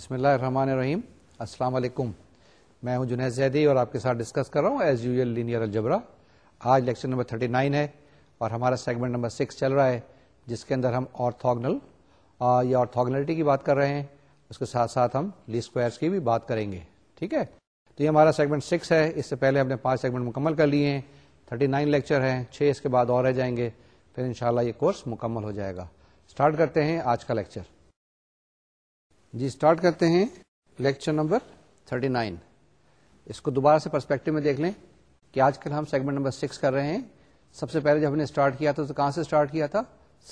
بسم اللہ الرحمن الرحیم السلام علیکم میں ہوں جنید زیدی اور آپ کے ساتھ ڈسکس کر رہا ہوں as you all linear algebra آج لیکچر نمبر 39 ہے اور ہمارا سیگمنٹ نمبر 6 چل رہا ہے جس کے اندر ہم آرتھوگنل یا آرتھوگنلٹی کی بات کر رہے ہیں اس کے ساتھ ساتھ ہم لی اسکوائرس کی بھی بات کریں گے ٹھیک ہے تو یہ ہمارا سیگمنٹ 6 ہے اس سے پہلے ہم نے پانچ سیگمنٹ مکمل کر لیے ہیں 39 نائن لیکچر ہیں چھ اس کے بعد اور رہ جائیں گے پھر ان یہ کورس مکمل ہو جائے گا اسٹارٹ کرتے ہیں آج کا لیکچر جی اسٹارٹ کرتے ہیں لیکچر نمبر 39 اس کو دوبارہ سے پرسپیکٹو میں دیکھ لیں کہ آج کل ہم سیگمنٹ نمبر 6 کر رہے ہیں سب سے پہلے جب ہم نے اسٹارٹ کیا تھا تو کہاں سے اسٹارٹ کیا تھا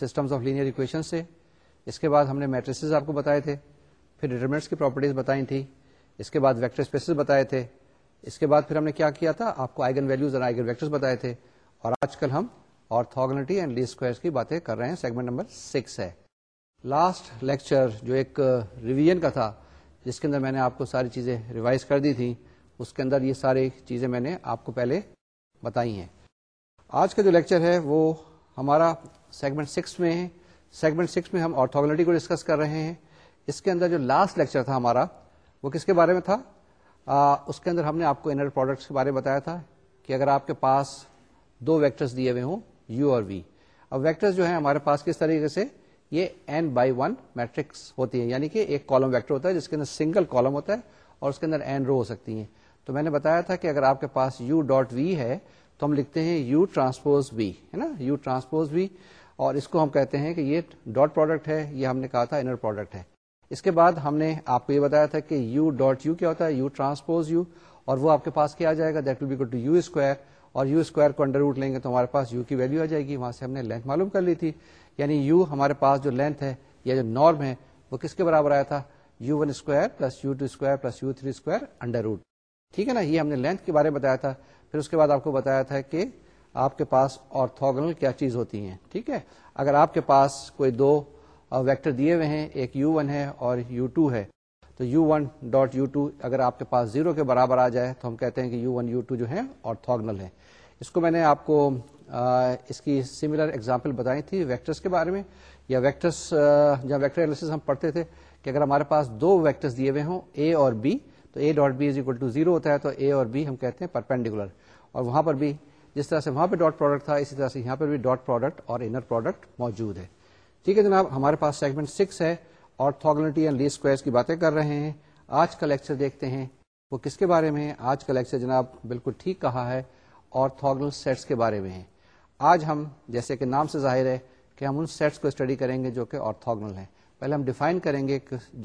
سسٹمز آف لینئر اکویشن سے اس کے بعد ہم نے میٹریسز آپ کو بتائے تھے پھر ڈیٹرمنٹس کی پراپرٹیز بتائی تھیں اس کے بعد ویکٹر اسپیسیز بتائے تھے اس کے بعد پھر ہم نے کیا کیا تھا آپ کو آئگن ویلوز اور آئگن ویکٹرس بتائے تھے اور آج کل ہم آرتھنٹی اینڈ لیوئر کی باتیں کر رہے ہیں سیگمنٹ نمبر سکس ہے لاسٹ لیکچر جو ایک ریویژن کا تھا جس کے اندر میں نے آپ کو ساری چیزیں ریوائز کر دی تھیں اس کے اندر یہ ساری چیزیں میں نے آپ کو پہلے بتائی ہیں آج کا جو لیکچر ہے وہ ہمارا سیگمنٹ سکس میں ہے سیگمنٹ سکس میں ہم آرتھوگلٹی کو ڈسکس کر رہے ہیں اس کے اندر جو لاسٹ لیکچر تھا ہمارا وہ کس کے بارے میں تھا اس کے اندر ہم نے آپ کو انر پروڈکٹس کے بارے میں بتایا تھا کہ اگر آپ کے پاس دو ویکٹرز دیے ہوئے ہوں یو اور وی اب ویکٹرز جو ہیں ہمارے پاس کس طریقے سے یہ این بائی ون میٹرکس ہوتی ہے یعنی کہ ایک کالم ویکٹر ہوتا ہے جس کے اندر سنگل کالم ہوتا ہے اور اس کے اندر این رو ہو سکتی ہیں تو میں نے بتایا تھا کہ اگر آپ کے پاس یو ڈاٹ وی ہے تو ہم لکھتے ہیں یو ٹرانسپوز وی ہے نا یو ٹرانسپوز وی اور اس کو ہم کہتے ہیں کہ یہ ڈاٹ پروڈکٹ ہے یہ ہم نے کہا تھا انر پروڈکٹ ہے اس کے بعد ہم نے آپ کو یہ بتایا تھا کہ یو ڈاٹ یو کیا ہوتا ہے یو ٹرانسپوز یو اور وہ آپ کے پاس کیا جائے گا that will be go to U square اور یو اسکوائر کو انڈر روٹ لیں گے تو ہمارے پاس یو کی ویلو آ جائے گی وہاں سے ہم نے لینتھ معلوم کر لی تھی یعنی یو ہمارے پاس جو لینتھ ہے یا جو نارم ہے وہ کس کے برابر آیا تھا U one square plus U two square plus U three square under root ٹھیک ہے نا یہ ہم نے لینتھ کے بارے میں بتایا تھا پھر اس کے بعد آپ کو بتایا تھا کہ آپ کے پاس اور کیا چیز ہوتی ہیں ٹھیک ہے اگر آپ کے پاس کوئی دو ویکٹر دیے ہوئے ہیں ایک یو ون ہے اور یو ٹو ہے تو U one dot U two اگر آپ کے پاس زیرو کے برابر آ جائے تو ہم کہتے ہیں کہ یو ون یو ٹو جو ہے اور تھوگنل ہے اس کو میں نے آپ کو آ, اس کی سملر اگزامپل بتائی تھی ویکٹرس کے بارے میں یا ویکٹرس جہاں ویکٹر ویکٹرس ہم پڑھتے تھے کہ اگر ہمارے پاس دو ویکٹرس دیے ہوئے ہوں اے اور بی تو A dot B is equal to zero ہوتا ہے تو اے اور بی ہم کہتے ہیں پرپینڈیکولر اور وہاں پر بھی جس طرح سے وہاں پہ ڈاٹ پروڈکٹ تھا اسی طرح سے یہاں پر بھی ڈاٹ پروڈکٹ اور انر پروڈکٹ موجود ہے ٹھیک ہے جناب ہمارے پاس سیگمنٹ سکس ہے اینڈ لیس کی باتیں کر رہے ہیں آج کا لیکچر دیکھتے ہیں وہ کس کے بارے میں آج کا لیکچر جناب بالکل ٹھیک کہا ہے آرتھوگنل سیٹس کے بارے میں ہے آج ہم جیسے کہ نام سے ظاہر ہے کہ ہم ان سیٹس کو اسٹڈی کریں گے جو کہ آرتھوگنل ہیں پہلے ہم ڈیفائن کریں گے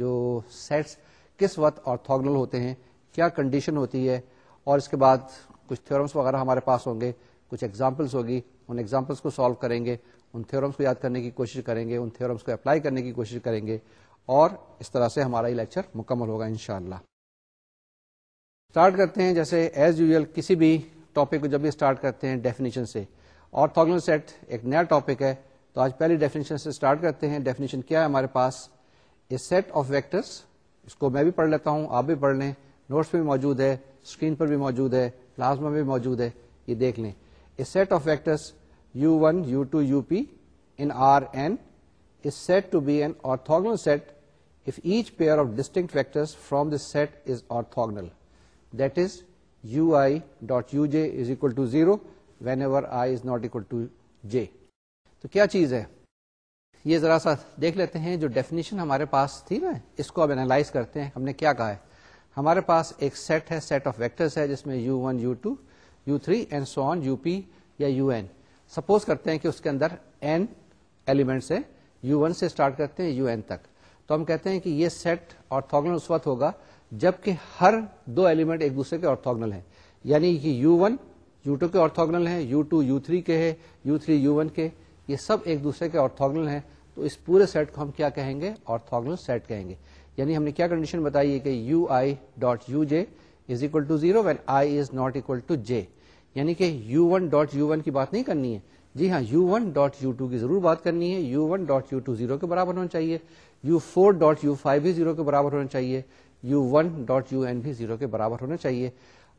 جو سیٹس کس وقت آرتھوگنل ہوتے ہیں کیا کنڈیشن ہوتی ہے اور اس کے بعد کچھ تھیورمس وغیرہ ہمارے پاس ہوں گے کچھ ایگزامپلس ہوگی ان ایگزامپلس کو سالو کریں گے ان تھورمس کو یاد کرنے کی کوشش کریں گے ان تھورمس کو اپلائی کرنے کی کوشش کریں گے اور اس طرح سے ہمارا یہ لیکچر مکمل ہوگا ان شاء اللہ جیسے ایز یوزل کسی بھی ٹاپک کو جب بھی اسٹارٹ کرتے ہیں ڈیفینیشن سے سیٹ ایک نیا ٹاپک ہے تو آج پہلی ڈیفینیشن سے اسٹارٹ کرتے ہیں ڈیفینیشن کیا ہے ہمارے پاس اے سیٹ آف ویکٹرس اس کو میں بھی پڑھ لیتا ہوں آپ بھی پڑھ لیں نوٹس بھی موجود ہے اسکرین پر بھی موجود ہے پلازما میں بھی موجود ہے یہ دیکھ لیں a set of vectors U one U two U P in R N is said to be an orthogonal set if each pair of distinct factor from this set is orthogonal that is U I dot U J is equal to zero whenever I is not equal to J تو کیا چیز ہے یہ ذرا سا دیکھ لیتے ہیں جو ڈیفینیشن ہمارے پاس تھی نا اس کو اب کوائز کرتے ہیں ہم نے کیا کہا ہے ہمارے پاس ایک سیٹ ہے سیٹ آف ویکٹرس ہے جس میں U one U two U three and so on U P یا یو این سپوز کرتے ہیں کہ اس کے اندر این ایلیمنٹس ہیں یو ون سے اسٹارٹ کرتے ہیں یو این تک تو ہم کہتے ہیں کہ یہ سیٹ آرتھوگنل اس وقت ہوگا جبکہ ہر دو ایلیمنٹ ایک دوسرے کے آرتھوگنل ہیں یعنی کہ یو ون یو ٹو کے آرتھوگنل ہیں یو ٹو یو تھری کے ہے یو تھری یو ون کے یہ سب ایک دوسرے کے آرتھوگنل ہیں تو اس پورے سیٹ کو ہم کیا کہیں گے اور کنڈیشن یعنی بتائی ہے کہ U I dot U J is equal to zero when I is not equal to J یعنی کہ U one dot U one کی بات نہیں کرنی ہے جی ہاں U one dot U two کی ضرور بات کرنی ہے U one dot U two zero کے برابر ہونا چاہیے U four dot U five بھی زیرو کے برابر ہونا چاہیے U one dot U N بھی زیرو کے برابر ہونا چاہیے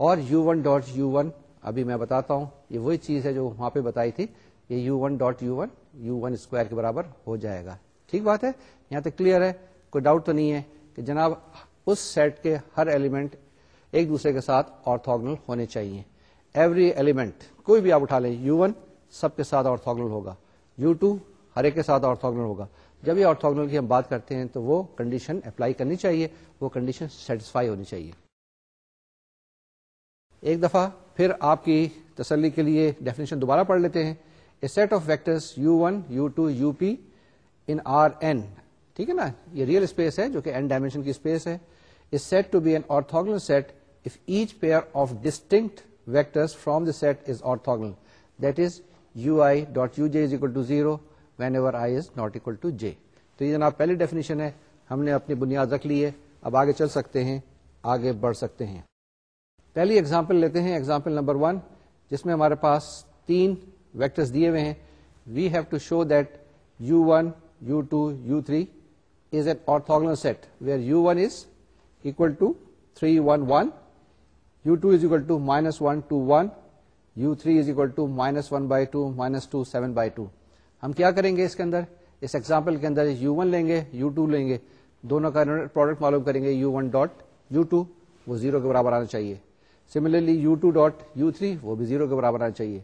اور U one dot U one ابھی میں بتاتا ہوں یہ وہی چیز ہے جو وہاں پہ بتائی تھی یہ U one dot U one U one square کے برابر ہو جائے گا ٹھیک بات ہے یہاں تک کلیئر ہے کوئی ڈاؤٹ تو نہیں ہے کہ جناب اس سیٹ کے ہر ایلیمنٹ ایک دوسرے کے ساتھ آرتھوگنل ہونے چاہیے ایوری ایلیمنٹ کوئی بھی آپ اٹھا لیں یو ون سب کے ساتھ آرتھوگنل ہوگا یو ٹو ہر ایک کے ساتھ آرتھوگنل ہوگا جب یہ آرتھوگنل کی ہم بات کرتے ہیں تو وہ کنڈیشن اپلائی کرنی چاہیے وہ کنڈیشن سیٹسفائی ہونی چاہیے ایک دفعہ پھر آپ کی تسلی کے لیے ڈیفینیشن دوبارہ پڑھ لیتے ہیں a set of vectors U U U one two P in R N ٹھیک ہے نا یہ ریئل اسپیس ہے جو کہ این ڈائمینشن کی اسپیس ہے said to be an orthogonal set if each pair of distinct vectors from the set is orthogonal that is U I dot U J is equal to zero whenever I is not equal to J تو یہ جناب پہلی definition ہے ہم نے اپنی بنیاد رکھ لی ہے اب آگے چل سکتے ہیں آگے بڑھ سکتے ہیں پہلی ایگزامپل لیتے ہیں ایگزامپل نمبر ون جس میں ہمارے پاس تین ویکٹرز دیے ہوئے ہیں we have to show that U one U two U three is an orthogonal set where U one is equal to three one one U two is equal to minus one two one U three is equal to minus one by two minus two seven by two ہم کیا کریں گے اس کے اندر اس example کے اندر u one لیں گے یو ٹو لیں گے دونوں کا پروڈکٹ معلوم کریں گے U one dot U two وہ زیرو کے برابر آنا چاہیے similarly U two dot U three وہ بھی زیرو کے برابر آنا چاہیے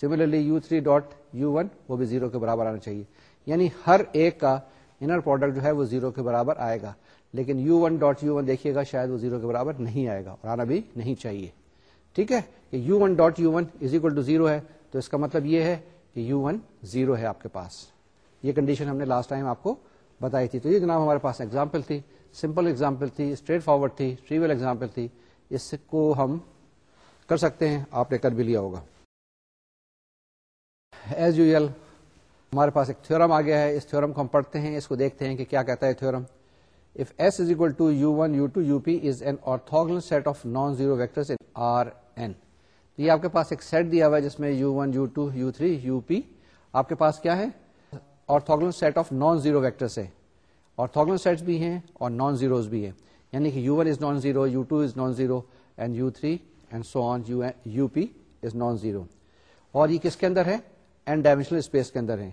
similarly U three dot U one وہ بھی زیرو کے برابر آنا چاہیے یعنی ہر ایک کا انر پروڈکٹ جو ہے وہ زیرو کے برابر آئے گا لیکن U one dot U one دیکھیے گا شاید وہ زیرو کے برابر نہیں آئے گا اور آنا بھی نہیں چاہیے ٹھیک ہے کہ U one dot U one is equal to zero ہے تو اس کا مطلب یہ ہے کہ یو ون زیرو ہے آپ کے پاس یہ کنڈیشن ہم نے لاسٹ ٹائم آپ کو بتائی تھی تو یہ جناب ہمارے پاس ایگزامپل تھی سمپل ایگزامپل تھی اسٹریٹ فارورڈ تھی ٹریول ایگزامپل تھی اس کو ہم کر سکتے ہیں آپ نے کر بھی لیا ہوگا ایز یو ایل ہمارے پاس ایک تھورم آ گیا ہے اس تھورم کو ہم پڑھتے ہیں اس کو دیکھتے ہیں کہ کیا کہتا ہے theorem if S is equal to U one U two U P set of non zero vectors R N یہ آپ کے پاس ایک سیٹ دیا ہوا ہے جس میں U one U two U three U P آپ کے پاس کیا ہے orthogonal set of non zero vectors ہے بھی ہیں اور نان زیروز بھی ہیں یعنی کہ U one is non zero U two is non zero U three and so on U P is non zero اور یہ کس کے اندر ہے ڈائمینشنل اسپیس کے اندر ہے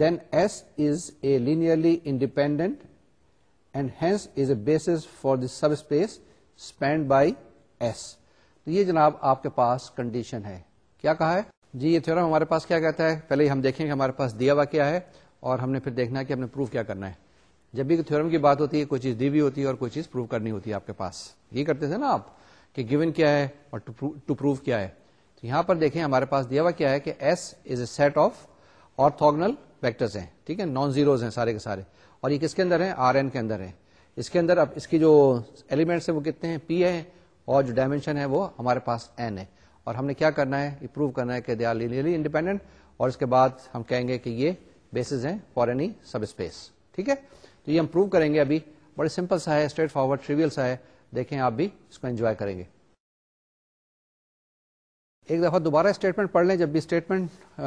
then S is a independent and is a basis for this subspace by S تو یہ جناب آپ کے پاس کنڈیشن ہے کیا کہا ہے جی یہ تھورم ہمارے پاس کیا کہتا ہے پہلے ہی ہم دیکھیں کہ ہمارے پاس دیا ہوا کیا ہے اور ہم نے پھر دیکھنا ہے کہ ہم نے پروف کیا کرنا ہے جب بھی تھورم کی بات ہوتی ہے کوئی چیز دی ہوئی ہوتی ہے اور کوئی چیز پروف کرنی ہوتی ہے آپ کے پاس یہ کرتے تھے نا آپ کہ گیون کیا ہے اور ٹو کیا ہے تو یہاں پر دیکھیں ہمارے پاس دیا ہوا کیا ہے کہ S is a set of orthogonal vectors ہیں ٹھیک ہے نان زیروز ہیں سارے کے سارے اور یہ کس کے اندر ہیں آر این کے اندر ہیں اس کے اندر اب اس کی جو ایلیمنٹس ہیں وہ کتنے ہیں پی ہے اور جو ڈائمینشن ہے وہ ہمارے پاس این ہے اور ہم نے کیا کرنا ہے اپروو کرنا ہے کہ دے آر لیلی انڈیپینڈنٹ اور اس کے بعد ہم کہیں گے کہ یہ بیسز ہیں فار اینی سب اسپیس ٹھیک ہے تو یہ ہم پروو کریں گے ابھی بڑے سمپل سا ہے اسٹریٹ فارورڈ ٹریویل سا ہے دیکھیں آپ بھی اس کو انجوائے کریں گے ایک دفعہ دوبارہ اسٹیٹمنٹ پڑھ لیں جب بھی اسٹیٹمنٹ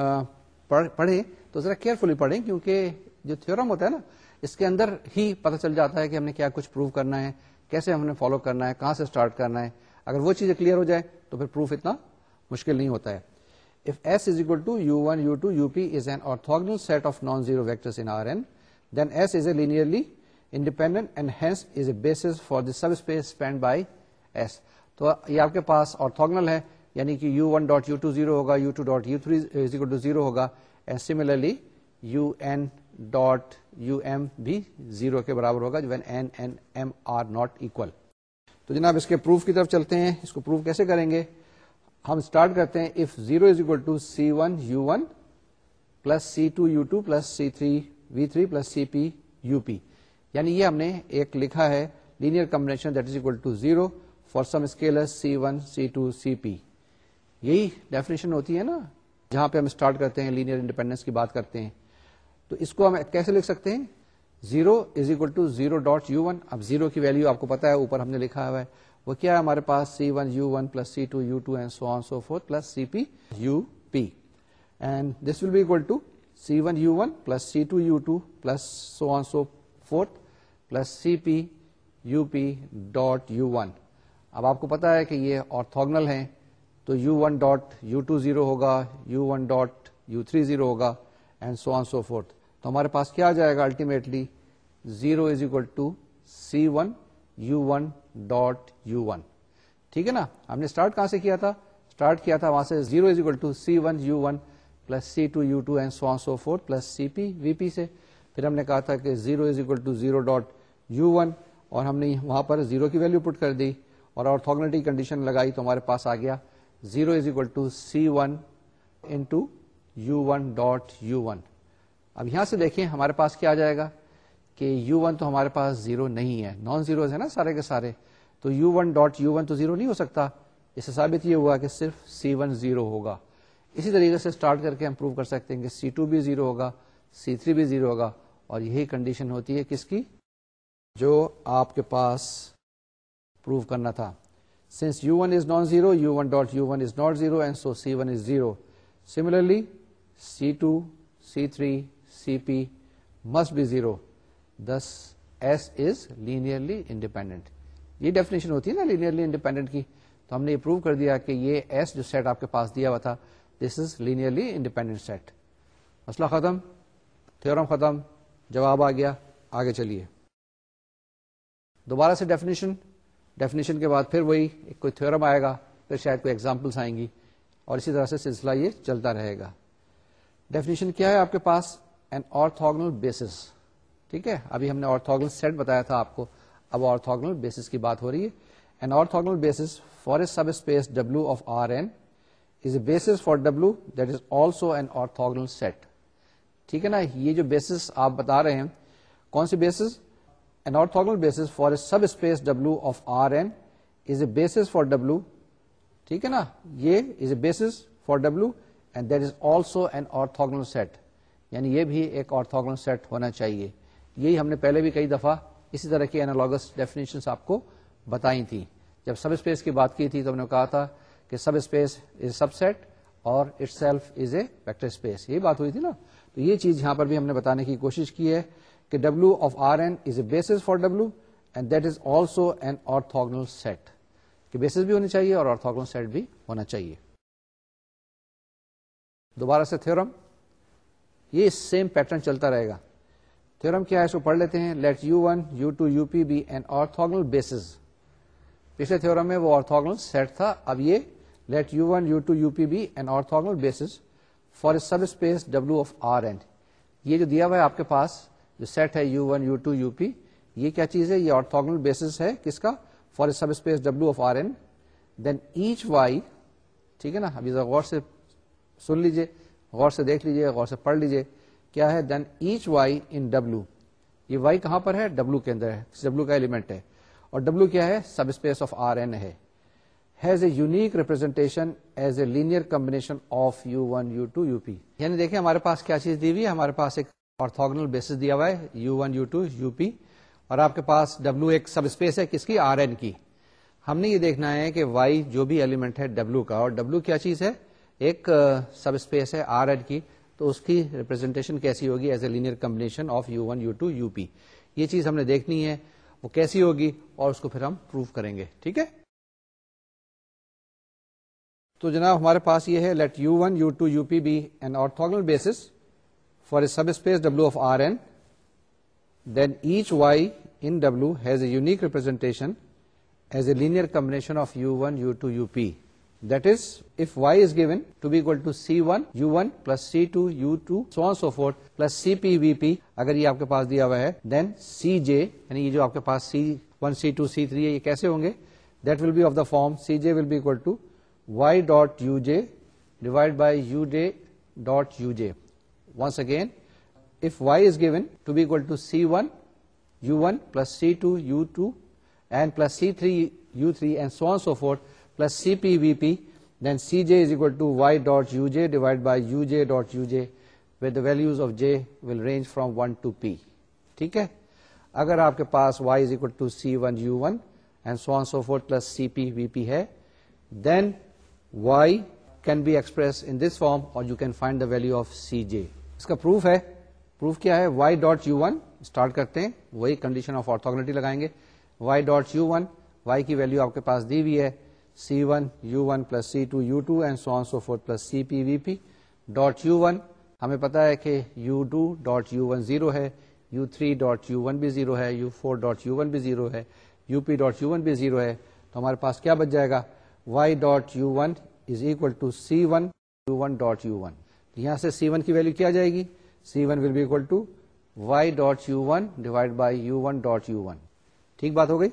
پڑھیں تو ذرا کیئرفلی پڑھیں کیونکہ جو تھیورم ہوتا ہے نا اس کے اندر ہی پتہ چل جاتا ہے کہ ہم نے کیا کچھ پروف کرنا ہے کیسے ہم نے فالو کرنا ہے کہاں سے اسٹارٹ کرنا ہے اگر وہ چیزیں کلیئر ہو جائے تو پھر پروف اتنا مشکل نہیں ہوتا ہے if S is equal to U one U two U P is an orthogonal set of non zero vectors in R N then S is a linearly independent and hence is a basis for the subspace spanned by S تو یہ آپ کے پاس orthogonal ہے یعنی کہ U one dot U two zero ہوگا U two dot U three is equal to zero ہوگا and similarly U N dot U M بھی زیرو کے برابر ہوگا N N M are not equal تو جناب اس کے پروف کی طرف چلتے ہیں اس کو پروف کیسے کریں گے ہم اسٹارٹ کرتے ہیں if zero is equal to C one U one plus C two U two plus C three V three plus C P U P یعنی یہ ہم نے ایک لکھا ہے linear combination that is equal to zero for some scalar C one C two C P یہی definition ہوتی ہے نا جہاں پہ ہم اسٹارٹ کرتے ہیں لینئر انڈیپینڈنس کی بات کرتے ہیں تو اس کو ہم کیسے لکھ سکتے ہیں zero is equal to zero dot U one اب زیرو کی ویلو آپ کو پتا ہے اوپر ہم نے لکھا ہوا ہے وہ کیا ہے ہمارے پاس C one U one plus C two U two and so on so forth plus C P U P and this will be equal to C one U one plus C two U two plus so on so forth plus C P U P dot U one اب آپ کو پتا ہے کہ یہ orthogonal ہیں تو U one dot U two zero ہوگا U one dot U three zero ہوگا and so on so forth تو ہمارے پاس کیا جائے گا ultimately zero is equal to C one U one dot U one ٹھیک ہے نا ہم نے اسٹارٹ کہاں سے کیا تھا اسٹارٹ کیا تھا وہاں سے zero is equal to C one U one plus C two U two and so on so forth plus C P V P سے پھر ہم نے کہا تھا کہ zero is equal to zero dot U one اور ہم نے وہاں پر زیرو کی ویلو پٹ کر دی اور آرتھوگنیٹی کنڈیشن لگائی تو ہمارے پاس آ گیا is equal to C one U one dot U one اب یہاں سے دیکھیں ہمارے پاس کیا آ جائے گا کہ یو ون تو ہمارے پاس زیرو نہیں ہے نان زیرو ہے نا سارے کے سارے تو U one dot U one تو زیرو نہیں ہو سکتا اس سے ثابت یہ ہوا کہ صرف سی ون زیرو ہوگا اسی طریقے سے اسٹارٹ کر کے ہم پروو کر سکتے ہیں کہ سی ٹو بھی زیرو ہوگا سی تھری بھی زیرو ہوگا اور یہی کنڈیشن ہوتی ہے کس کی جو آپ کے پاس پروو کرنا تھا since U one is zero zero U one dot U one is not zero and so C one is zero similarly C two C three C P must be zero this S is linearly independent یہ definition ہوتی ہے نا linearly independent کی تو ہم نے یہ prove کر دیا کہ یہ ایس جو سیٹ آپ کے پاس دیا ہوا تھا this is linearly independent set مسئلہ ختم تھور ختم جواب آ گیا آگے چلیے دوبارہ سے ڈیفینیشن ڈیفینیشن کے بعد پھر وہی کوئی تھیورم آئے گا پھر شاید کوئی ایگزامپلس آئیں گی اور اسی طرح سے سلسلہ یہ چلتا رہے گا ڈیفینیشن کیا ہے آپ کے پاس این آرتھوگنل بیسس ٹھیک ہے ابھی ہم نے آرتھوگنل سیٹ بتایا تھا آپ کو اب آرتھوگنل بیسس کی بات ہو رہی ہے an orthogonal basis for W that is also an orthogonal set ٹھیک ہے نا یہ جو بیسس آپ بتا رہے ہیں کون سی basis basis for basis for W ٹھیک ہے نا یہ is a base for orthogonal set یعنی یہ بھی ایک آرتگن سیٹ ہونا چاہیے یہی ہم نے پہلے بھی کئی دفعہ اسی طرح کی اینالیشن آپ کو بتائی تھیں جب سب اسپیس کی بات کی تھی تو ہم نے کہا تھا کہ subspace is subset اور itself is a vector space یہ بات ہوئی تھی نا تو یہ چیز یہاں پر بھی ہم نے بتانے کی کوشش کی ہے کہ W of R N is a basis for W and that is also an orthogonal set کہ بیسز بھی ہونی چاہیے اور آرتھگن سیٹ بھی ہونا چاہیے دوبارہ سے تھورم یہ سیم پیٹرن چلتا رہے گا تھھیورم کیا ہے اس کو پڑھ لیتے ہیں let U one U two U P be an orthogonal bases پچھلے تھھیورم میں وہ آرتوگن سیٹ تھا اب یہ let U one U two U P be an orthogonal bases for a subspace W of R N یہ جو دیا ہوا ہے آپ کے پاس جو سیٹ ہے u one u two u p یہ کیا چیز ہے یہ آرتھوگنل بیسس ہے کس کا for subspace W of R N then each Y ٹھیک ہے نا ابھی غور سے سن غور سے دیکھ لیجیے غور سے پڑھ لیجیے کیا ہے then each Y in W یہ وائی کہاں پر ہے ڈبلو کے اندر ہے ڈبلو کا ایلیمنٹ ہے اور ڈبلو کیا ہے subspace of R N ہے has a unique representation as a linear combination of U one U two U P یعنی دیکھیں ہمارے پاس کیا چیز دی ہوئی ہے ہمارے پاس ایک آرتھوگنل بیسس دیا ہوا ہے U U U one two P اور آپ کے پاس ڈبلو ایک سب اسپیس ہے کس کی آر این کی ہم نے یہ دیکھنا ہے کہ وائی جو بھی ایلیمنٹ ہے ڈبلو کا اور ڈبلو کیا چیز ہے ایک سب اسپیس ہے آر این کی تو اس کی ریپرزینٹیشن کیسی ہوگی as a linear combination of U one U two U P یہ چیز ہم نے دیکھنی ہے وہ کیسی ہوگی اور اس کو پھر ہم پروو کریں گے ٹھیک ہے تو جناب ہمارے پاس یہ ہے let U one U two U P be an orthogonal basis for a subspace W of R N then each Y in W has a unique representation as a linear combination of U one U two U P that is if Y is given to be equal to C one U one plus C two U two so so forth plus C P V P اگر یہ آپ کے پاس دیا ہوا ہے دین سی جے یعنی یہ جو آپ کے پاس C one C two C three ہے یہ کیسے ہوں گے that will be of the form C J will be equal to Y dot U J divide by U dot U J once again if Y is given to be to to C one U one plus C two U two and plus C three U cp plus C P V P then C J dot U by by U J dot U J of J will range from one to P ٹھیک ہے اگر آپ کے پاس and so so forth plus C P V P ہے then Y can be express in this form اور you can find the value of C J اس کا proof ہے proof کیا ہے Y dot U one start کرتے ہیں وہی condition of orthogonality لگائیں گے Y dot U one Y کی ویلو آپ کے پاس دی ہوئی ہے C one U one plus C two U two and so on so forth plus C P V P dot U one ہمیں پتا ہے کہ U two dot U one zero ہے U three dot U one بھی zero ہے U four dot U one بھی zero ہے U P dot U one بھی زیرو ہے تو ہمارے پاس کیا بچ جائے گا Y dot U one is equal to C one U one dot U one یہاں سے سی ون کی ویلو کیا جائے گی C one will be equal to Y dot U one divide by U one dot U one ٹھیک بات ہو گئی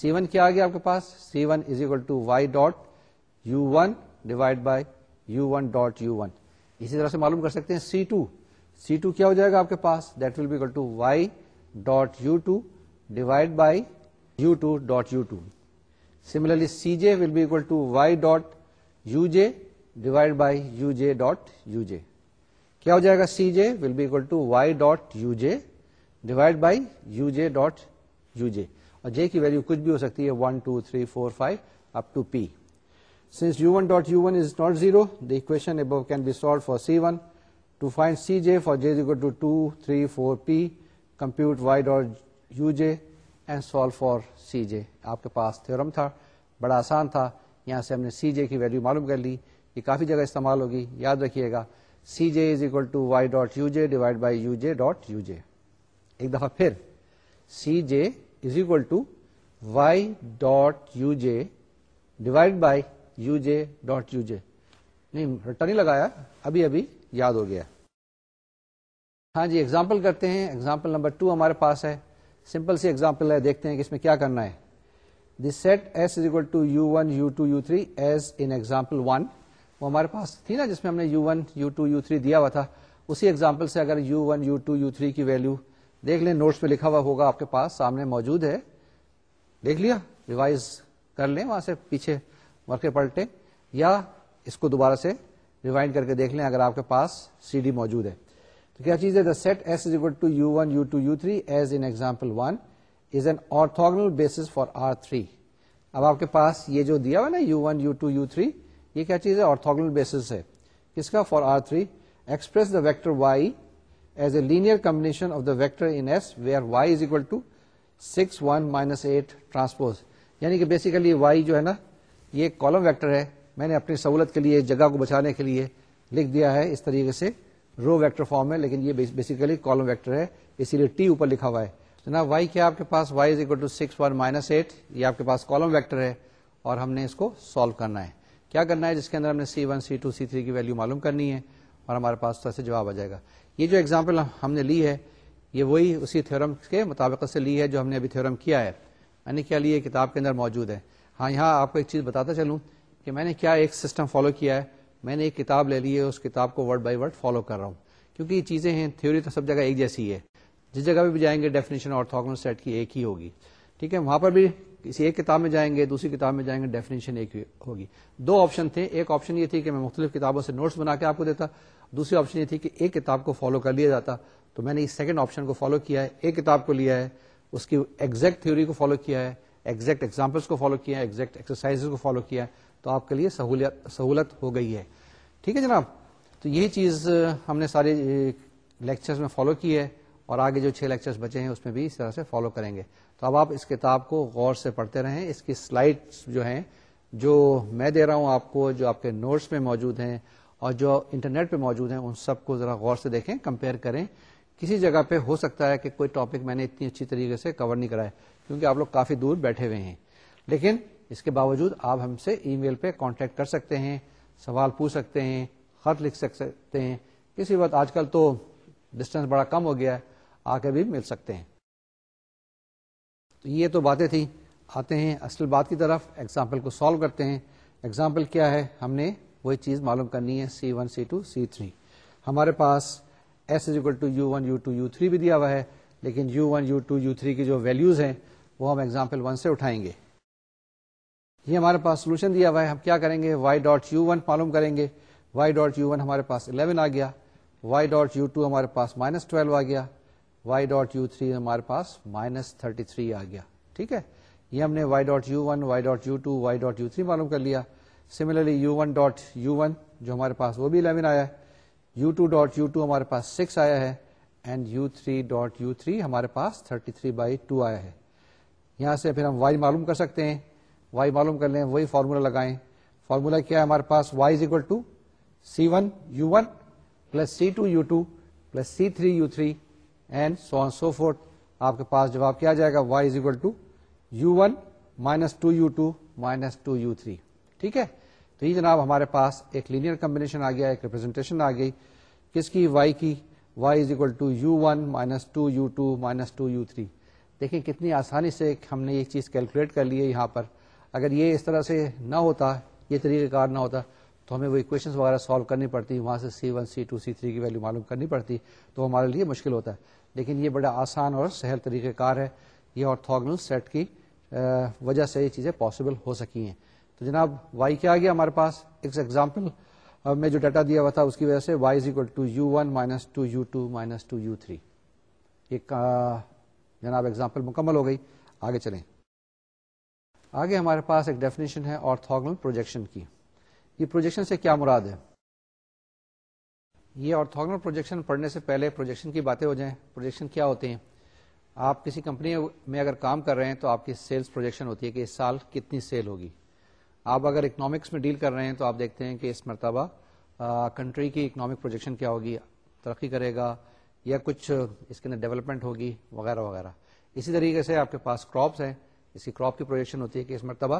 سی ون کیا آ گیا آپ کے پاس C one is equal to Y dot U one divide by U one dot U one اسی طرح سے معلوم کر سکتے ہیں سی ٹو سی ٹو کیا ہو جائے گا آپ کے پاس that will be equal to Y dot U two divide by U two dot U two similarly C J will be L to Y dot U J divide by U J dot U J کیا ہو جائے گا C J will be equal to Y dot U J divide by U J dot U J اور جے کی value کچھ بھی ہو سکتی ہے one two three four five up to P since U one dot U one is not zero the equation above can be solve for C one to find C J for J to two three four P compute Y dot U J and solve for C J آپ کے پاس theorem تھا بڑا آسان تھا یہاں سے ہم نے سی جے کی ویلو معلوم کر لی یہ کافی جگہ استعمال ہوگی یاد رکھیے گا C J is equal to Y dot U J divide by U J dot U J ایک دفعہ پھر C J is equal to Y dot U J divide by U J dot U J نہیں رٹا نہیں لگایا ابھی ابھی یاد ہو گیا ہاں جی ایگزامپل کرتے ہیں ایگزامپل نمبر ٹو ہمارے پاس ہے سمپل سی ایگزامپل ہے دیکھتے ہیں کہ اس میں کیا کرنا ہے this set S is equal to U one U two U three as in example one وہ ہمارے پاس تھی نا جس میں ہم نے U one U two U three دیا تھا اسی ایگزامپل سے اگر U one U two U three کی ویلو دیکھ لیں نوٹس میں لکھا ہوا ہوگا آپ کے پاس سامنے موجود ہے دیکھ لیا ریوائز کر لیں وہاں سے پیچھے مرکے پلٹے یا اس کو دوبارہ سے ریوائنڈ کر کے دیکھ لیں اگر آپ کے پاس سی ڈی موجود ہے تو کیا چیز ہے the set S is equal to U one U two U three as example one is an orthogonal basis for R three اب آپ کے پاس یہ جو دیا ہوا نا U one U two U three یہ کیا چیز ہے آرتھوگنل بیسس ہے کس کا for R three express the vector Y as a linear combination of the vector in S where Y is equal to six one minus eight transpose یعنی کہ basically Y جو ہے نا یہ کالم ویکٹر ہے میں نے اپنی سہولت کے لیے جگہ کو بچانے کے لیے لکھ دیا ہے اس طریقے سے رو ویکٹر فارم ہے لیکن یہ بیسیکلی کالم ویکٹر ہے اسی لیے ٹی اوپر لکھا ہوا ہے جناب وائی کیا آپ کے پاس Y is equal to six one minus eight یہ آپ کے پاس کالم ویکٹر ہے اور ہم نے اس کو سالو کرنا ہے کیا کرنا ہے جس کے اندر ہم نے C one C two C three کی ویلیو معلوم کرنی ہے اور ہمارے پاس تو ایسے جواب آ جائے گا یہ جو اگزامپل ہم نے لی ہے یہ وہی اسی تھورم کے مطابق سے لی ہے جو ہم نے ابھی تھیورم کیا ہے میں نے کیا لی ہے کتاب کے اندر موجود ہے ہاں یہاں آپ کو ایک چیز بتاتا چلوں کہ میں نے کیا ایک سسٹم فالو کیا ہے میں نے ایک کتاب لے لی ہے اس کتاب کو ورڈ بائی ورڈ فالو کر رہا ہوں کیونکہ یہ چیزیں ہیں تھیوری تو سب جگہ ایک جیسی ہے جس جگہ پہ بھی جائیں گے ڈیفینیشن اور سیٹ کی ایک ہی ہوگی ٹھیک ہے وہاں پر بھی کسی ایک کتاب میں جائیں گے دوسری کتاب میں جائیں گے ڈیفینیشن ایک ہوگی دو آپشن تھے ایک آپشن یہ تھی کہ میں مختلف کتابوں سے نوٹس بنا کے آپ کو دیتا دوسری آپشن یہ تھی کہ ایک کتاب کو فالو کر لیا جاتا تو میں نے اس سیکنڈ آپشن کو فالو کیا ہے ایک کتاب کو لیا ہے اس کی ایگزیکٹ تھیوری کو فالو کیا ہے ایگزیکٹ ایگزامپلس کو فالو کیا ہے ایگزیکٹ ایکسرسائز کو فالو کیا ہے تو آپ کے لیے سہولت ہو گئی ہے ٹھیک ہے جناب تو یہی چیز ہم نے سارے لیکچرز میں فالو کی ہے اور آگے جو چھ لیکچرز بچے ہیں اس میں بھی اس طرح سے فالو کریں گے تو اب آپ اس کتاب کو غور سے پڑھتے رہیں اس کی سلائڈس جو ہیں جو میں دے رہا ہوں آپ کو جو آپ کے نوٹس میں موجود ہیں اور جو انٹرنیٹ پہ موجود ہیں ان سب کو ذرا غور سے دیکھیں کمپیئر کریں کسی جگہ پہ ہو سکتا ہے کہ کوئی ٹاپک میں نے اتنی اچھی طریقے سے کور نہیں کرایا کیونکہ آپ لوگ کافی دور بیٹھے ہوئے ہیں لیکن اس کے باوجود آپ ہم سے ای میل پہ کانٹیکٹ کر سکتے ہیں سوال پوچھ سکتے ہیں خط لکھ سکتے ہیں کسی وقت آج کل تو ڈسٹینس بڑا کم ہو گیا ہے آ کے بھی مل سکتے ہیں تو یہ تو باتیں تھیں آتے ہیں اصل بات کی طرف ایگزامپل کو سالو کرتے ہیں ایگزامپل کیا ہے ہم نے وہی چیز معلوم کرنی ہے C one C two C three ہمارے پاس S is equal to two U U U one three بھی دیا ہوا ہے لیکن U one U two U three کی جو ویلوز ہیں وہ ہم ایگزامپل ون سے اٹھائیں گے یہ ہمارے پاس سولوشن دیا ہوا ہے ہم کیا کریں گے وائی ڈاٹ یو ون معلوم کریں گے وائی ڈاٹ یو ون ہمارے پاس الیون آ گیا وائی ڈاٹ یو ٹو ہمارے پاس مائنس ٹویلو آ گیا وائی ڈاٹ یو تھری ہمارے پاس مائنس تھرٹی تھری آ گیا ٹھیک ہے یہ ہم نے y dot u one y dot u two y dot u three معلوم کر لیا similarly u one dot u one جو ہمارے پاس وہ بھی الیون آیا ہے u two dot u two ہمارے پاس سکس آیا ہے and u three dot u three ہمارے پاس تھرٹی تھری بائی ٹو آیا ہے یہاں سے پھر ہم وائی معلوم کر سکتے ہیں وائی معلوم کر لیں وہی فارمولا لگائیں فارمولا کیا ہے ہمارے پاس is equal to c one u one plus c two u two plus c three u three and so so forth آپ کے پاس جواب کیا جائے گا y is equal to u one minus two u two minus two u three ٹھیک ہے تو یہ جناب ہمارے پاس ایک لینئر کمبینیشن آ گیا ایک ریپرزینٹیشن آ گئی کس کی وائی کی y is equal to u one minus two u two minus two u three دیکھیں کتنی آسانی سے ہم نے یہ چیز کیلکولیٹ کر لی ہے یہاں پر اگر یہ اس طرح سے نہ ہوتا یہ طریقہ کار نہ ہوتا تو ہمیں وہ اکویشن وغیرہ سالو کرنی پڑتی وہاں سے c one c two c three کی ویلو معلوم کرنی پڑتی تو ہمارے لیے مشکل ہوتا ہے لیکن یہ بڑا آسان اور سہل طریقہ کار ہے یہ آرتھوگنل سیٹ کی وجہ سے یہ چیزیں پاسبل ہو سکی ہیں تو جناب وائی کیا آ گیا ہمارے پاس ایک ایگزامپل میں جو ڈیٹا دیا ہوا تھا اس کی وجہ سے y is equal to u one minus two u two minus two u three یہ جناب ایگزامپل مکمل ہو گئی آگے چلیں آگے ہمارے پاس ایک ڈیفینیشن ہے آرتھوگنل پروجیکشن کی یہ پروجیکشن سے کیا مراد ہے یہ آرتھوگنل پروجیکشن پڑھنے سے پہلے پروجیکشن کی باتیں ہو جائیں پروجیکشن کیا ہوتے ہیں آپ کسی کمپنی میں اگر کام کر رہے ہیں تو آپ کی سیلس پروجیکشن ہوتی ہے کہ اس سال کتنی سیل ہوگی آپ اگر اکنامکس میں ڈیل کر رہے ہیں تو آپ دیکھتے ہیں کہ اس مرتبہ کنٹری کی اکنامک پروجیکشن کیا ہوگی ترقی کرے گا یا کچھ اس کے اندر ڈیولپمنٹ ہوگی وغیرہ وغیرہ اسی طریقے سے آپ کے پاس کراپس ہیں اس کی کراپ کی پروجیکشن ہوتی ہے کہ اس مرتبہ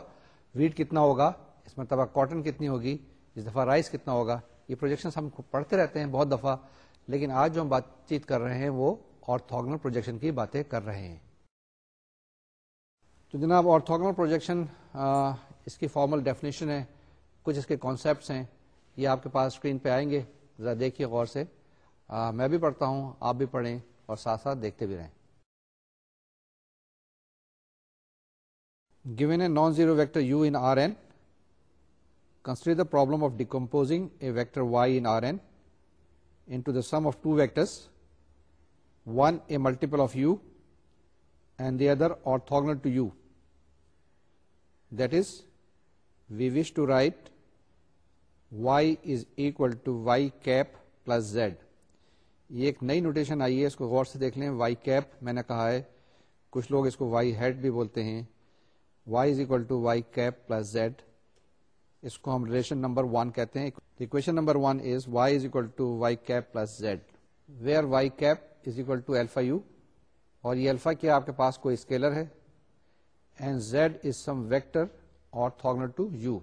ویٹ کتنا ہوگا اس مرتبہ کاٹن کتنی ہوگی اس دفعہ رائس کتنا ہوگا یہ پروجیکشن ہم پڑھتے رہتے ہیں بہت دفعہ لیکن آج جو ہم بات چیت کر رہے ہیں وہ آرتھوگنل پروجیکشن کی باتیں کر رہے ہیں تو جناب آرتھوگنل پروجیکشن اس کی فارمل ڈیفینیشن ہے کچھ اس کے کانسیپٹس ہیں یہ آپ کے پاس اسکرین پہ آئیں گے ذرا دیکھیے غور سے میں بھی پڑھتا ہوں آپ بھی پڑھیں اور ساتھ ساتھ دیکھتے بھی رہیں given a non-zero vector u in Rn consider the problem of decomposing a vector y in Rn into the sum of two vectors, one a multiple of u and the other orthogonal to u. That is, we wish to write y is equal to y cap plus z. یہ ایک نئی notation آئی ہے اس کو غور سے دیکھ لیں وائی کیپ میں نے کہا ہے کچھ لوگ اس کو وائی ہیڈ بھی بولتے ہیں y is equal to y cap plus z اس کو ہم ریلیشن نمبر ون کہتے ہیں equation number one is y is equal to y cap plus z where y cap is equal to alpha u اور یہ alpha کیا آپ کے پاس کوئی اسکیلر ہے and z is some vector orthogonal to you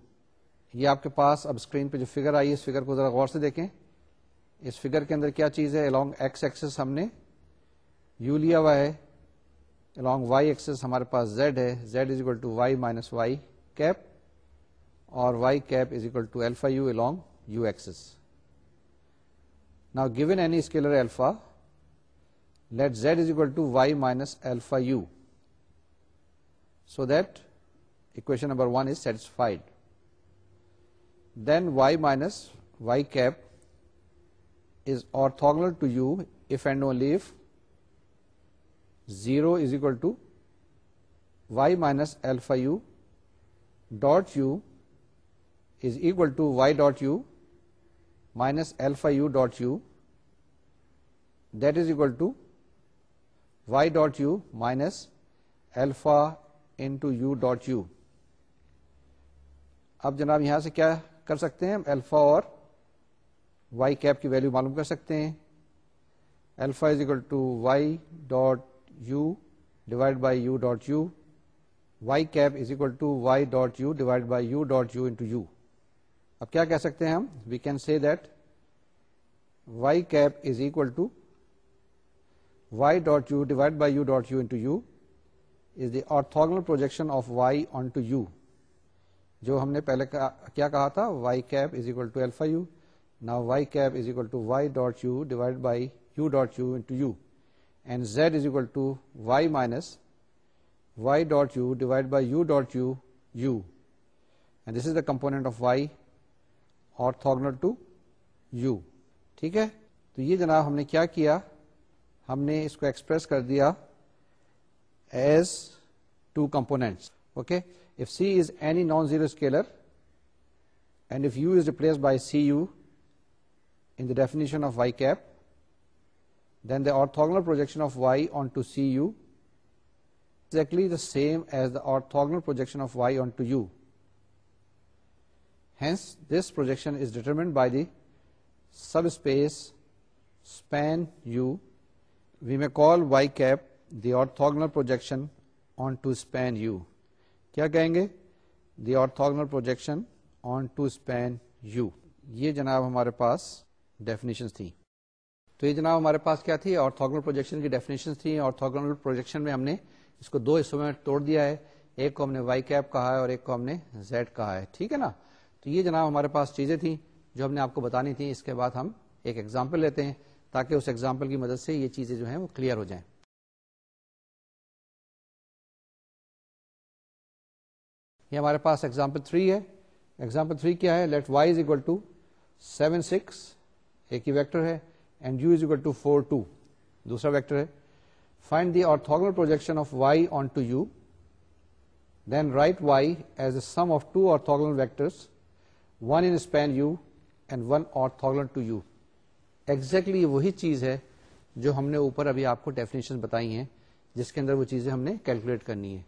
یہ آپ کے پاس اب اسکرین پہ جو فگر آئی اس فگر کو ذرا غور سے دیکھیں اس فگر کے اندر کیا چیز ہے الانگ ایکس ایکسس ہم نے یو لیا ہوا ہے الانگ وائی ایکسس ہمارے پاس زیڈ ہے z is equal to y minus y cap or y cap is equal to alpha u along u axis. Now, given any scalar alpha, let z is equal to y minus alpha u, so that equation number 1 is satisfied. Then y minus y cap is orthogonal to u if and only if 0 is equal to y minus alpha u dot u is equal y dot u minus alpha u dot u that is equal to y dot u minus alpha into u dot u اب جناب یہاں سے کیا کر سکتے ہیں alpha اور y cap کی ویلو معلوم کر سکتے ہیں alpha is equal to y dot u divide by u dot u y cap is equal to y dot u divide by u dot u into u اب کیا کہہ سکتے ہیں ہم we can see that y cap is equal to y dot u divide by u dot u into u is the orthogonal projection of y onto u جو ہم نے پہلے کیا کہا تھا y cap is equal to alpha u نا y cap is equal to y dot u divide by u dot u into u and z is equal to y minus y dot u divide by u dot u u and this is the component of y orthogonal to u ٹھیک ہے تو یہ جناب ہم نے کیا کیا ہم نے اس کو ایکسپریس کر دیا as two components okay if c is any non zero scalar and if u is replace by c u in the definition of y cap then the orthogonal projection of y onto c u exactly the same as the orthogonal projection of y onto u spanned by the subspace u we may call y cap the orthogonal projection the orthogonal projection onto span u یہ جناب ہمارے پاس definition تھی تو یہ جناب ہمارے پاس کیا تھی آرتگل پروجیکشن کی ڈیفنیشن تھی آرتگن پروجیکشن میں ہم نے اس کو دو حصوں میں توڑ دیا ہے ایک کو ہم نے وائی کیپ کہا ہے اور ایک کو ہم نے زیڈ کہا ہے ٹھیک ہے نا تو یہ جناب ہمارے پاس چیزیں تھیں جو ہم نے آپ کو بتانی تھی اس کے بعد ہم ایک ایگزامپل لیتے ہیں تاکہ اس ایگزامپل کی مدد سے یہ چیزیں جو ہیں وہ کلیئر ہو جائیں یہ ہمارے پاس ایگزامپل تھری ہے ایگزامپل تھری کیا ہے let y is equal to seven six ایک ہی ویکٹر ہے and u is equal to four two دوسرا ویکٹر ہے find the orthogonal projection of y onto u then write y as a sum of two آرت vectors one in span u and one to u exactly وہی چیز ہے جو ہم نے اوپر ابھی آپ کو ڈیفینیشن بتائی ہیں جس کے اندر وہ چیزیں ہم نے کیلکولیٹ کرنی ہے